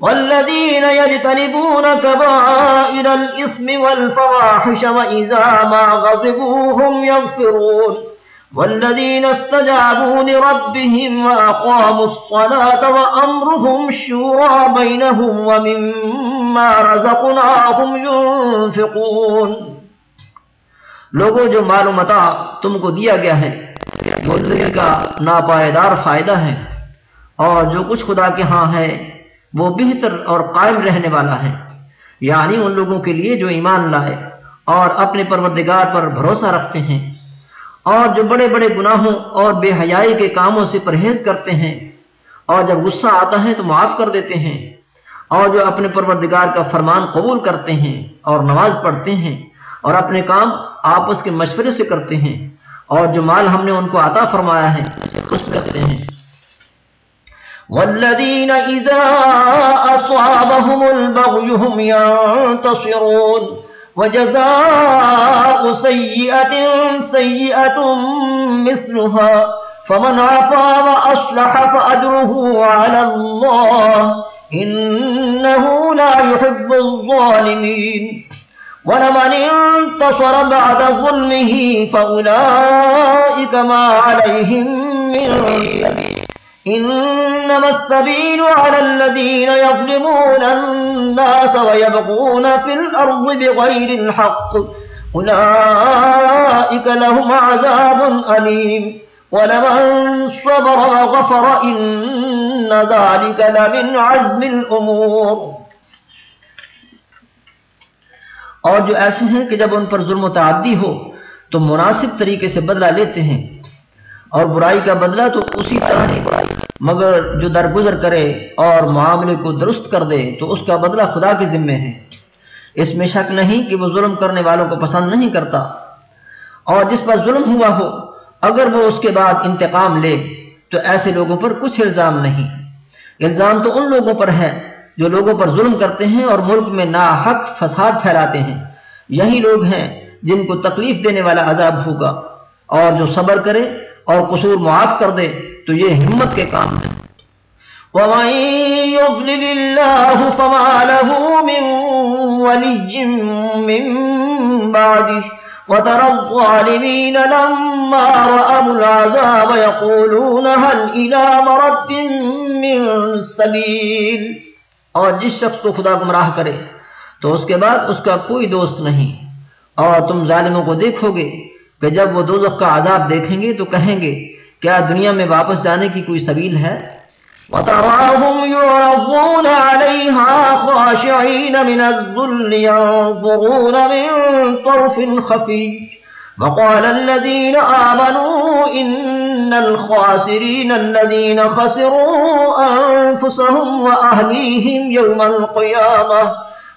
والذين يجتنبون كبائر الإثم والفواحش وإذا ما غضبوا هم يغفرون والذين استجابوا لربهم وأقاموا الصلاة وأمرهم شورى بينهم ومما رزقناهم ينفقون لوگوں، جو معلومتا تم کو دیا گیا ہے زندگی کا ناپائیدار فائدہ ہے اور جو کچھ خدا کے ہاں ہے وہ بہتر اور قائم رہنے والا ہے۔ یعنی ان لوگوں کے لیے جو ایمان لائے اور اپنے پروردگار پر بھروسہ رکھتے ہیں۔ اور جو بڑے بڑے گناہوں اور بے حیائی کے کاموں سے پرہیز کرتے ہیں۔ اور جب غصہ آتا ہے تو معاف کر دیتے ہیں۔ اور جو اپنے پروردگار کا فرمان قبول کرتے ہیں اور نماز پڑھتے ہیں اور اپنے کام آپس کے مشورے سے کرتے ہیں اور جو مال ہم نے ان کو عطا فرمایا ہے اسے خوش کرتے ہیں۔ والذين إذا أصابهم البغي هم ينتصرون وجزاء سيئة سيئة مثلها فمن عفا وأصلح فأجره على الله إنه لا يحب الظالمين ولمن انتصر بعد ظلمه فأولئك ما عليهم من سبيل إنما السبيل على الذين يظلمون الناس ويبقون في الأرض بغير الحق. أولئك لهم عذاب أليم. ولمن صبر وغفر إن ذلك لمن عزم الأمور. اور جو ایسے ہیں کہ جب ان پر ظلم و تعدی ہو، تو مناسب طریقے سے بدلہ لیتے ہیں اور برائی کا بدلہ تو اسی طرح برائی۔ مگر جو درگزر کرے اور معاملے کو درست کر دے تو اس کا بدلہ خدا کے ذمے ہے۔ اس میں شک نہیں کہ وہ ظلم کرنے والوں کو پسند نہیں کرتا۔ اور جس پر ظلم ہوا ہو، اگر وہ اس کے بعد انتقام لے، تو ایسے لوگوں پر کچھ الزام نہیں۔ الزام تو ان لوگوں پر ہے جو لوگوں پر ظلم کرتے ہیں اور ملک میں ناحق فساد پھیلاتے ہیں۔ یہی لوگ ہیں جن کو تکلیف دینے والا عذاب ہوگا اور جو صبر کرے اور قصور معاف کر دے تو یہ ہمت کے کام ہے۔ وَمَن يُضْلِلِ اللَّهُ فَمَا لَهُ مِن وَلِيٍّ مِّن بَعْدِهِ وَتَرَى الظَّالِمِينَ لَمَّا رَأَوُا الْعَذَابَ يَقُولُونَ هَلْ إِلَى مَرَدٍّ مِّن سَبِيلٍ۔ اور جس شخص کو خدا گمراہ کرے تو اس کے بعد اس کا کوئی دوست نہیں۔ اور تم ظالموں کو دیکھو گے کہ جب وہ دوزخ کا عذاب دیکھیں گے تو کہیں گے، کیا دنیا میں واپس جانے کی کوئی سبیل ہے؟ وَتَرَاهُمْ يُعْرَضُونَ عَلَيْهَا خَاشِعِينَ مِنَ الظُّلِّ يَنظُرُونَ مِن طَرْفٍ خَفِيٍّ وقال الذين آمنوا إن الخاسرين الذين خسروا أنفسهم وأهليهم يوم القيامة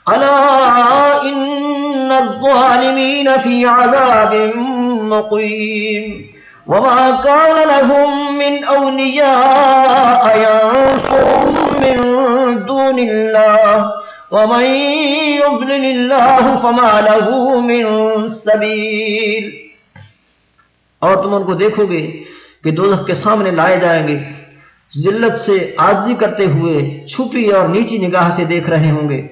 ألا إن الظالمين في عذاب مقيم. وما كان لهم من أولياء ينصرهم من دون الله. ومن يضلل الله فما له من سبيل. اور تم ان کو دیکھو گے کہ دوزخ کے سامنے لائے جائیں گے. ذلت سے عاجزی کرتے ہوئے چھپی اور نیچی نگاہ سے دیکھ رہے ہوں گے.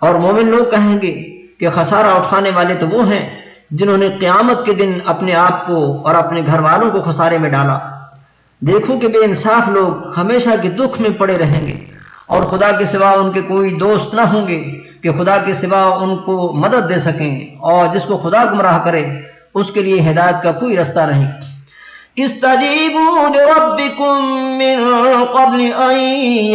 اور مومن لوگ کہیں گے کہ خسارہ اٹھانے والے تو وہ ہیں جنہوں نے قیامت کے دن اپنے آپ کو اور اپنے گھر والوں کو خسارے میں ڈالا۔ دیکھو کہ بے انصاف لوگ ہمیشہ کے دکھ میں پڑے رہیں گے اور خدا کے سوا ان کے کوئی دوست نہ ہوں گے کہ خدا کے سوا ان کو مدد دے سکیں اور جس کو خدا گمراہ کرے، اس کے لیے ہدایت کا کوئی رستہ نہیں۔ استجیبوا لربکم من قبل ان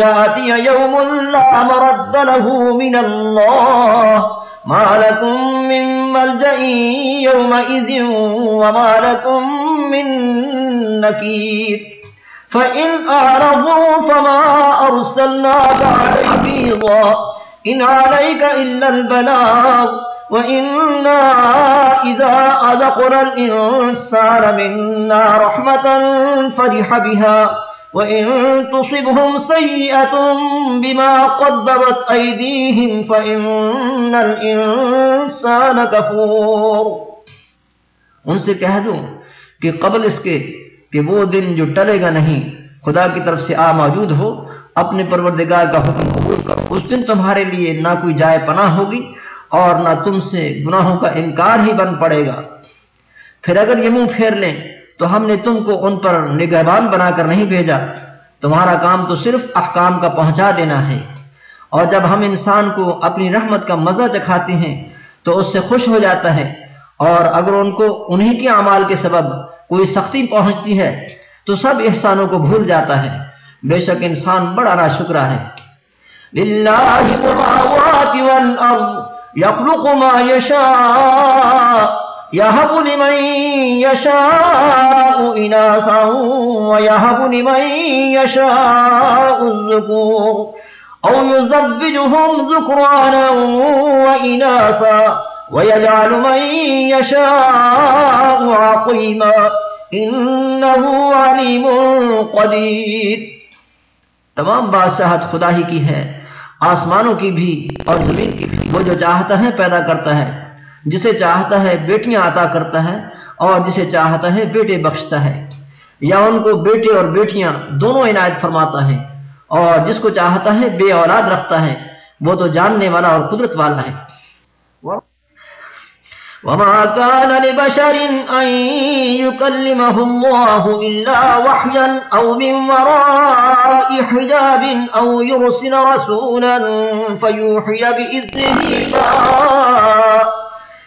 یاتی یوم لا مرد له من اللہ۔ ما لكم من ملجأ يومئذ وما لكم من نكير فإن أعرضوا فما أرسلناك عليك عليه إن عليك إلا البلاغ وإنا إذا أذقنا الإنسان منا رحمة فرح بها وإن تصبهم سيئة بما قدرت أيديهم فإن الإنسان كفور۔ ان سے کہہ دوں کہ قبل اس کے کہ وہ دن جو ٹلے گا نہیں، خدا کی طرف سے آ موجود ہو، اپنے پروردگار کا حکم قبول کرو۔ اس دن تمہارے لیے نہ کوئی جائے پناہ ہوگی اور نہ تم سے گناہوں کا انکار ہی بن پڑے گا۔ پھر اگر یہ منہ پھیر لیں تو ہم نے تم کو ان پر نگہبان بنا کر نہیں بھیجا۔ تمہارا کام تو صرف احکام کا پہنچا دینا ہے۔ اور جب ہم انسان کو اپنی رحمت کا مزہ چکھاتے ہیں، تو اس سے خوش ہو جاتا ہے۔ اور اگر ان کو انہی کے اعمال کے سبب کوئی سختی پہنچتی ہے، تو سب احسانوں کو بھول جاتا ہے۔ بے شک انسان بڑا نا شکرہ ہے يخلق ما يشاء يهب لمن يشاء إناثا ويهب لمن يشاء الذكور أو يزبجهم ذكرانا وإناثا ويجعل من يشاء عقيما إنه عليم قدير تمام بادشاہت خدا ہی کی ہے آسمانوں کی بھی اور زمین کی بھی وہ جو چاہتا ہے پیدا کرتا ہے جسے چاہتا ہے بیٹیاں عطا کرتا ہے اور جسے چاہتا ہے بیٹے بخشتا ہے۔ یا ان کو بیٹے اور بیٹیاں دونوں عنایت فرماتا ہے اور جس کو چاہتا ہے بے اولاد رکھتا ہے، وہ تو جاننے والا اور قدرت والا ہے۔ وما كان لبشر أن يكلمه الله إلا وحيا أو من وراء حجاب أو يرسل رسولا فيوحي بإذنه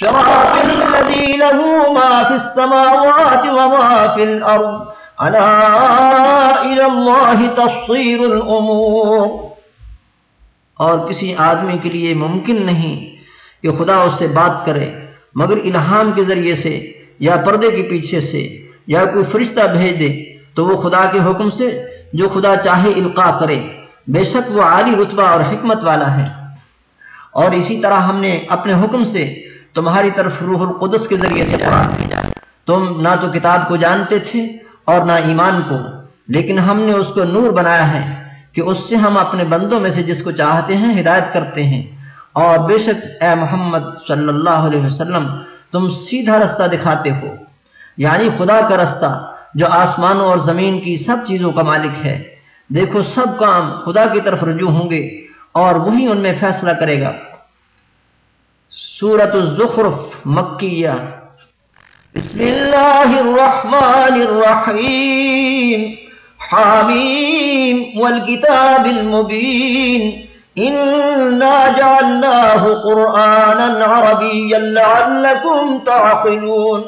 شراط الذي له ما في السماوات وما في الأرض. ألا إلى الله تصير الأمور. اور کسی آدمی کے لیے ممکن نہیں کہ خدا اس سے بات کرے، مگر الہام کے ذریعے سے یا پردے کے پیچھے سے یا کوئی فرشتہ بھیج دے تو وہ خدا کے حکم سے جو خدا چاہے القاع کرے۔ بے شک وہ عالی رتبہ اور حکمت والا ہے۔ اور اسی طرح ہم نے اپنے حکم سے تمہاری طرف روح القدس کے ذریعے سے قرآن بھیجا تم نہ تو کتاب کو جانتے تھے اور نہ ایمان کو، لیکن ہم نے اس کو نور بنایا ہے کہ اس سے ہم اپنے بندوں میں سے جس کو چاہتے ہیں ہدایت کرتے ہیں۔ اور بے شک اے محمد صلی اللہ علیہ وسلم، تم سیدھا رستہ دکھاتے ہو۔ یعنی خدا کا رستہ، جو آسمانوں اور زمین کی سب چیزوں کا مالک ہے۔ دیکھو، سب کام خدا کی طرف رجوع ہوں گے اور وہی ان میں فیصلہ کرے گا۔ سورت الزخرف مکیہ۔ بسم اللہ الرحمن الرحیم۔ حاميم والكتاب المبين إنا جعلناه قرآنا عربيا لعلكم تعقلون۔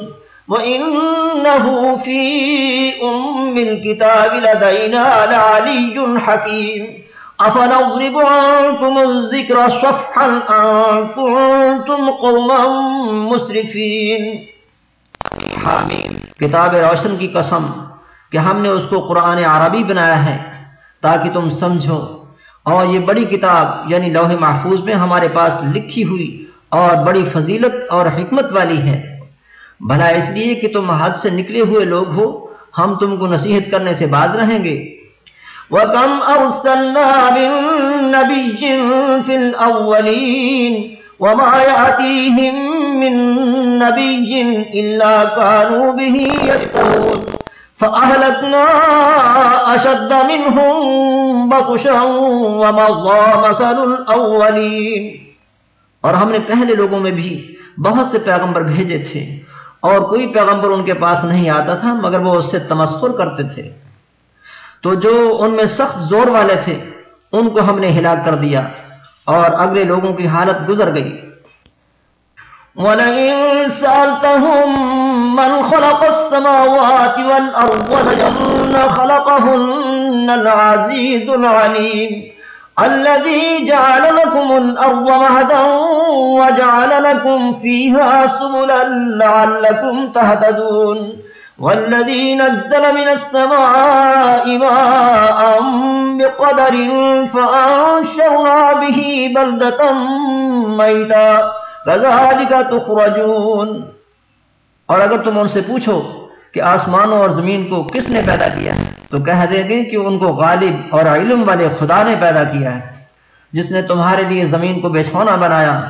وإنه في أم الكتاب لدينا لعلي حكيم أفنضرب عنكم الذكر صفحا أن كنتم قوما مسرفين حامیم کتاب روشن کی قسم کہ ہم نے اس کو قرآن عربی بنایا ہے تاکہ تم سمجھو۔ اور یہ بڑی کتاب یعنی لوح محفوظ میں ہمارے پاس لکھی ہوئی اور بڑی فضیلت اور حکمت والی ہے۔ بھلا اس لیے کہ تم حد سے نکلے ہوئے لوگ ہو ہم تم کو نصیحت کرنے سے باز رہیں گے۔ وَكَمْ أَرْسَلْنَا مِن نَبِيٍّ فِي الْأَوَّلِينَ وَمَا يَأْتِيهِم مِّن نَبِيٍّ إِلَّا كَانُوا بِهِ يَسْتَهْزِئُونَ فأهلكنا أشد منهم بطشا ومضى مثل الأولين اور ہم نے پہلے لوگوں میں بھی بہت سے پیغمبر بھیجے تھے اور کوئی پیغمبر ان کے پاس نہیں آتا تھا، مگر وہ اس سے تمسخر کرتے تھے۔ تو جو ان میں سخت زور والے تھے، ان کو ہم نے ہلاک کر دیا اور اگلے لوگوں کی حالت گزر گئی۔ وَلَئِن سَأَلْتَهُمْ من خلق السماوات والأرض لجن خلقهن العزيز العليم الذي جعل لكم الأرض مهدا وجعل لكم فيها سبلا لعلكم تهتدون والذي نزل من السماء ماء بقدر فأنشرنا به بلدة ميتا كذلك تخرجون۔ اور اگر تم ان سے پوچھو کہ آسمانوں اور زمین کو کس نے پیدا کیا ہے، تو کہہ دیں گے کہ ان کو غالب اور علم والے خدا نے پیدا کیا ہے۔ جس نے تمہارے لیے زمین کو بچھونا بنایا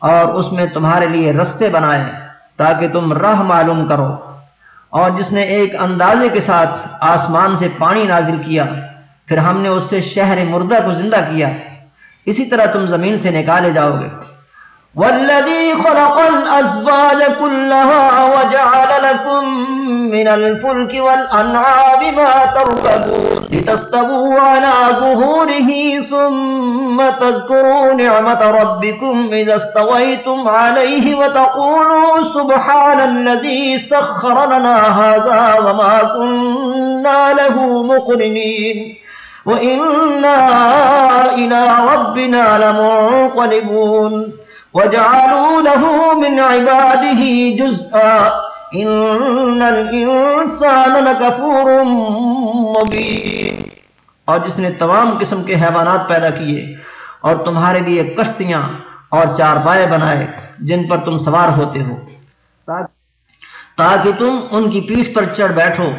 اور اس میں تمہارے لیے رستے بنائے تاکہ تم راہ معلوم کرو۔ اور جس نے ایک اندازے کے ساتھ آسمان سے پانی نازل کیا، پھر ہم نے اس سے شہر مردہ کو زندہ کیا۔ اسی طرح تم زمین سے نکالے جاؤ گے۔ والذي خلق الأزواج كلها وجعل لكم من الفلك والأنعام ما تركبون لتستبوا على ظهوره ثم تذكروا نعمة ربكم إذا استويتم عليه وتقولوا سبحان الذي سخر لنا هذا وما كنا له مقرنين وإنا إلى ربنا لمنقلبون وجعلوا له من عباده جزءا. ان الانسان لكفور مبين. اور جس نے تمام قسم کے حیوانات پیدا کیے اور تمہارے لیے کشتیاں اور چار پائے بنائے جن پر تم سوار ہوتے ہو۔ تاکہ تم ان کی پیٹھ پر چڑھ بیٹھو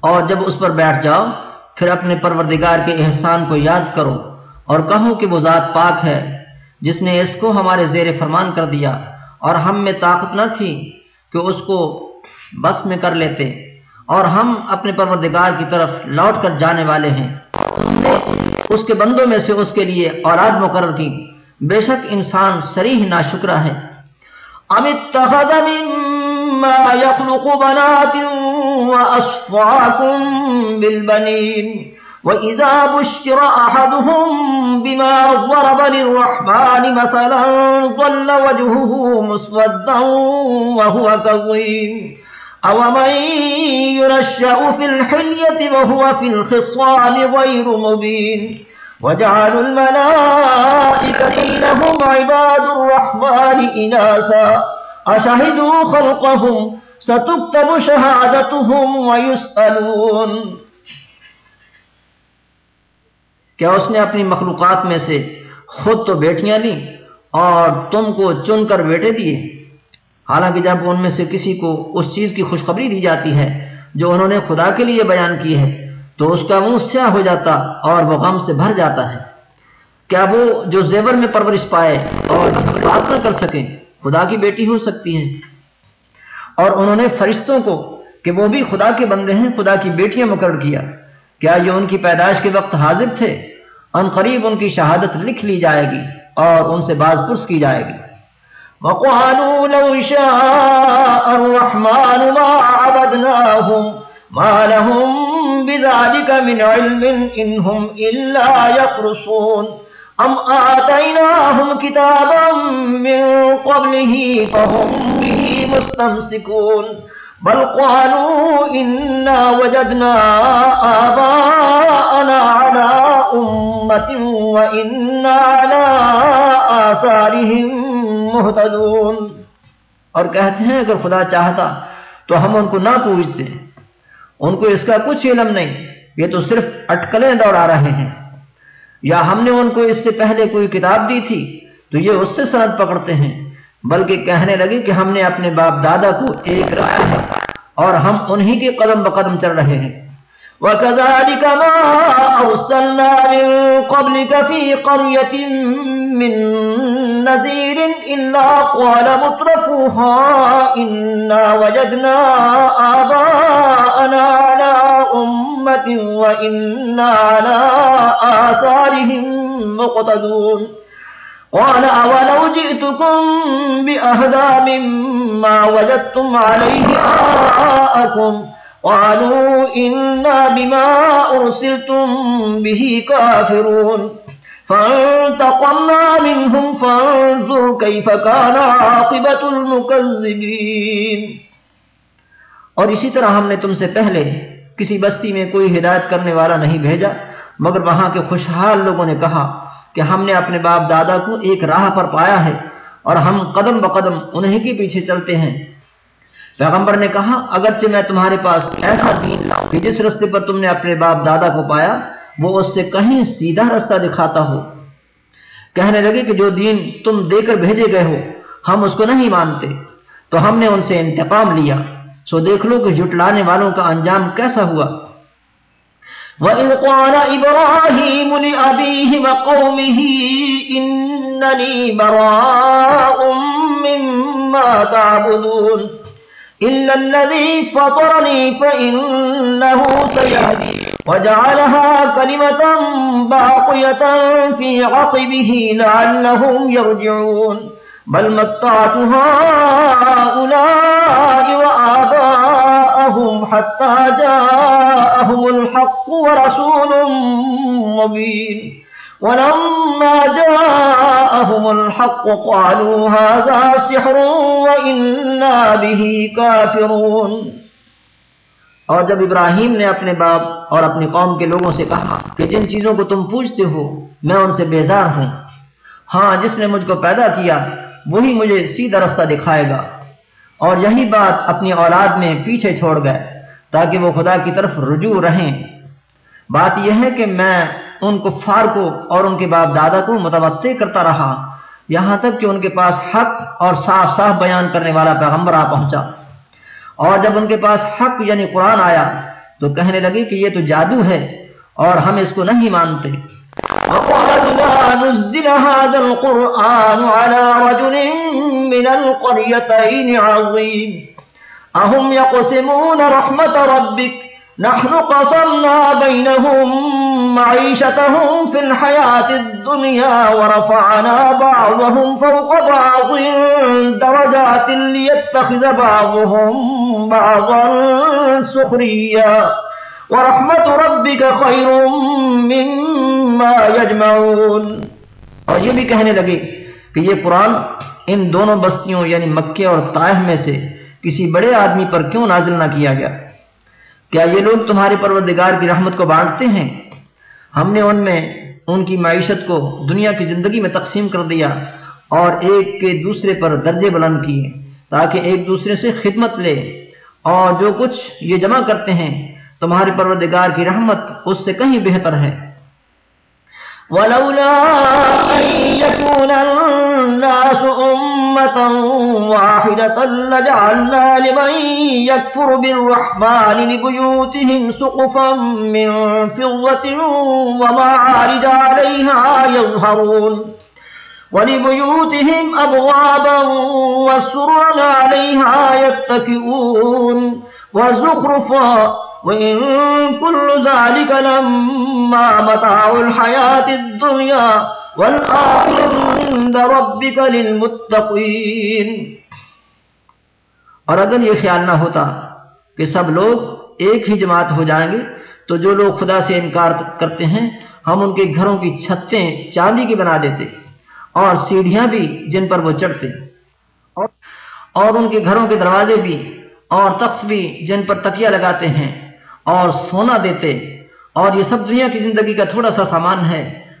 اور جب اس پر بیٹھ جاؤ، پھر اپنے پروردگار کے احسان کو یاد کرو اور کہو کہ وہ ذات پاک ہے۔ جس نے اس کو ہمارے زیر فرمان کر دیا اور ہم میں طاقت نہ تھی کہ اس کو بس میں کر لیتے اور ہم اپنے پروردگار کی طرف لوٹ کر جانے والے ہیں۔ اس کے بندوں میں سے اس کے لیے اولاد مقرر کی۔ بے شک انسان سریح نا شکرہ ہے وَإِذَا بُشِّرَ أَحَدُهُمْ بِمَا ضَرَبَ لِلرَّحْمَنِ مَثَلًا ظَلَّ وَجْهُهُ مُسْوَدًّا وَهُوَ كَظِيمٌ أَوَمَن يُنَشَّأُ فِي الْحِلْيَةِ وَهُوَ في الْخِصَامِ غَيْرُ مُبِينٍ وَجَعَلُوا الْمَلَائِكَةَ إِنَّهُمْ عِبَادُ الرَّحْمَنِ إِنَاثًا أَشَهِدُوا خَلْقَهُمْ سَتُكْتَبُ شَهَادَتُهُمْ وَيُسْأَلُونَ کیا اس نے اپنی مخلوقات میں سے خود تو بیٹیاں لی اور تم کو چن کر بیٹے دیے۔ حالانکہ جب ان میں سے کسی کو اس چیز کی خوشخبری دی جاتی ہے جو انہوں نے خدا کے لیے بیان کی ہے، تو اس کا منہ سیاہ ہو جاتا اور وہ غم سے بھر جاتا ہے۔ کیا وہ جو زیور میں پرورش پائے اور بات نہ کر سکیں، خدا کی بیٹی ہو سکتی ہیں اور انہوں نے فرشتوں کو کہ وہ بھی خدا کے بندے ہیں، خدا کی بیٹیاں مقرر کیا۔ کیا یہ ان کی پیدائش کے وقت حاضر تھے؟ ان قریب ان کی شہادت لکھ لی جائے گی اور ان سے باز پرس کی جائے گی۔ وقالوا لو شاء الرحمن ما عبدناهم ما لهم بذلك من علم إنهم إلا يخرصون أم آتيناهم كتابا من قبله فهم به مستمسكون۔ بل قالوا إنا وجدنا آباءنا على أمة وإنا على آثارهم مهتدون۔ اور کہتے ہیں اگر خدا چاہتا تو ہم ان کو نہ پوچھتے، ان کو اس کا کچھ علم نہیں، یہ تو صرف اٹکلیں دوڑا رہے ہیں۔ یا ہم نے ان کو اس سے پہلے کوئی کتاب دی تھی تو یہ اس سے سند پکڑتے ہیں، بلکہ کہنے لگے کہ ہم نے اپنے باپ دادا کو ایک رکھا ہے اور ہم انہی کے قدم بقدم چل رہے ہیں۔ وَكَذَلِكَ مَا أَرْسَلْنَا مِن قَبْلِكَ فِي قَرْيَةٍ مِّن نَذِيرٍ إِلَّا قَالَ مُتْرَفُوهَا إِنَّا وَجَدْنَا آبَاءَنَا عَلَىٰ أُمَّةٍ وَإِنَّا عَلَىٰ آثَارِهِم مُّقْتَدُونَ قال أولو جئتكم بأهدى مما وجدتم عليه آآكم قالوا إنا بما أرسلتم به كافرون. فانتقمنا منهم فانظر كيف كان عاقبة المكذبين. اور اسی طرح ہم نے تم سے پہلے کسی بستی میں کوئی ہدایت کرنے والا نہیں بھیجا، مگر وہاں کے خوشحال لوگوں نے کہا کہ ہم نے اپنے باپ دادا کو ایک راہ پر پایا ہے اور ہم قدم بقدم انہیں کے پیچھے چلتے ہیں۔ پیغمبر نے کہا، اگرچہ میں تمہارے پاس ایسا دین لاؤں کہ جس رستے پر تم نے اپنے باپ دادا کو پایا، وہ اس سے کہیں سیدھا رستہ دکھاتا ہو۔ کہنے لگے کہ جو دین تم دے کر بھیجے گئے ہو، ہم اس کو نہیں مانتے۔ تو ہم نے ان سے انتقام لیا۔ سو دیکھ لو کہ جٹلانے والوں کا انجام کیسا ہوا۔ وَإِذْ قَالَ إِبْرَاهِيمُ لِأَبِيهِ وَقَوْمِهِ إِنَّنِي بَرَاءٌ مِّمَّا تَعْبُدُونَ۔ إِلَّا الَّذِي فَطَرَنِي فَإِنَّهُ سَيَهْدِينِ وَجَعَلَهَا كَلِمَةً بَاقِيَةً فِي عَقِبِهِ لَعَلَّهُمْ يَرْجِعُونَ بل متعت هؤلاء وآباءهم حتى جاءهم الحق ورسول مبين ولما جاءهم الحق قالوا هذا سحر وإنا به كافرون۔ اور جب ابراہیم نے اپنے باپ اور اپنی قوم کے لوگوں سے کہا کہ جن چیزوں کو تم پوچھتے ہو، میں ان سے بیزار ہوں۔ ہاں جس نے مجھ کو پیدا کیا، وہی مجھے سیدھا رستہ دکھائے گا۔ اور یہی بات اپنی اولاد میں پیچھے چھوڑ گئے تاکہ وہ خدا کی طرف رجوع رہیں۔ بات یہ ہے کہ میں ان کفار کو اور ان کے باپ دادا کو متوقع کرتا رہا۔ یہاں تک کہ ان کے پاس حق اور صاف صاف بیان کرنے والا پیغمبر آ پہنچا۔ اور جب ان کے پاس حق یعنی قرآن آیا تو کہنے لگے کہ یہ تو جادو ہے اور ہم اس کو نہیں مانتے۔ نزل هذا القرآن على رجل من القريتين عظيم۔ أهم يقسمون رحمة ربك؟ نحن قصمنا بينهم معيشتهم في الحياة الدنيا ورفعنا بعضهم فوق بعض درجات ليتخذ بعضهم بعضا سخريا. ورحمت ربك خير مما يجمعون. اور یہ بھی کہنے لگے کہ یہ قرآن ان دونوں بستیوں یعنی مکے اور طائف میں سے کسی بڑے آدمی پر کیوں نازل نہ کیا گیا؟ کیا یہ لوگ تمہارے پروردگار کی رحمت کو بانٹتے ہیں؟ ہم نے ان میں ان کی معیشت کو دنیا کی زندگی میں تقسیم کر دیا اور ایک کے دوسرے پر درجے بلند کیے تاکہ ایک دوسرے سے خدمت لے۔ اور جو کچھ یہ جمع کرتے ہیں، تمہارے پروردگار کی رحمت اس سے کہیں بہتر ہے۔ وَلَوْلَا الناس أمة واحدة لجعلنا لمن يكفر بالرحمن لبيوتهم سقفا من فضة وما عارج عليها يظهرون ولبيوتهم أبوابا وسرعا عليها يتكئون وزخرفا وَإِن كُلُّ ذَلِكَ لَمَّا مَتَاعُ الْحَيَاةِ الدُّنْيَا وَالْآخِرَةُ عِندَ رَبِّكَ لِلْمُتَّقِينَ۔ اور اگر یہ خیال نہ ہوتا کہ سب لوگ ایک ہی جماعت ہو جائیں گے، تو جو لوگ خدا سے انکار کرتے ہیں، ہم ان کے گھروں کی چھتیں چاندی کی بنا دیتے اور سیڑھیاں بھی جن پر وہ چڑھتے اور ان کے گھروں کے دروازے بھی اور تخت بھی جن پر تکیا لگاتے ہیں اور سونا دیتے اور یہ سب دنیا کی زندگی کا تھوڑا سا سامان ہے۔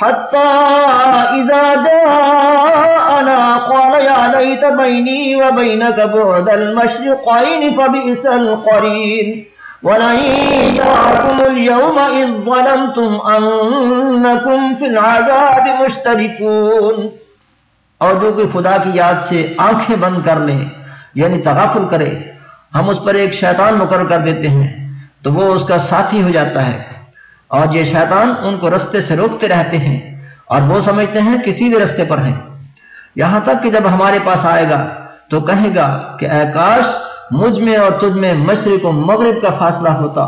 حتى إذا جاءنا قال يا ليت بيني وبينك بعد المشرقين فبئس القرين. ولن يراكم اليوم إذ ظلمتم أنكم في العذاب مشتركون. اور جو کوئی خدا کی یاد سے آنکھیں بند کر لے یعنی تغافل کرے، ہم اس پر ایک شیطان مقرر کر دیتے ہیں، تو وہ اس کا ساتھی ہو جاتا ہے۔ اور یہ شیطان ان کو رستے سے روکتے رہتے ہیں اور وہ سمجھتے ہیں کہ سیدھے رستے پر ہیں۔ یہاں تک کہ جب ہمارے پاس آئے گا تو کہے گا کہ اے کاش، مجھ میں اور تجھ میں مشرق و مغرب کا فاصلہ ہوتا۔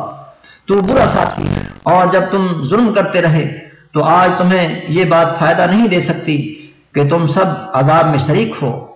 تو برا ساتھی، اور جب تم ظلم کرتے رہے، تو آج تمہیں یہ بات فائدہ نہیں دے سکتی کہ تم سب عذاب میں شریک ہو۔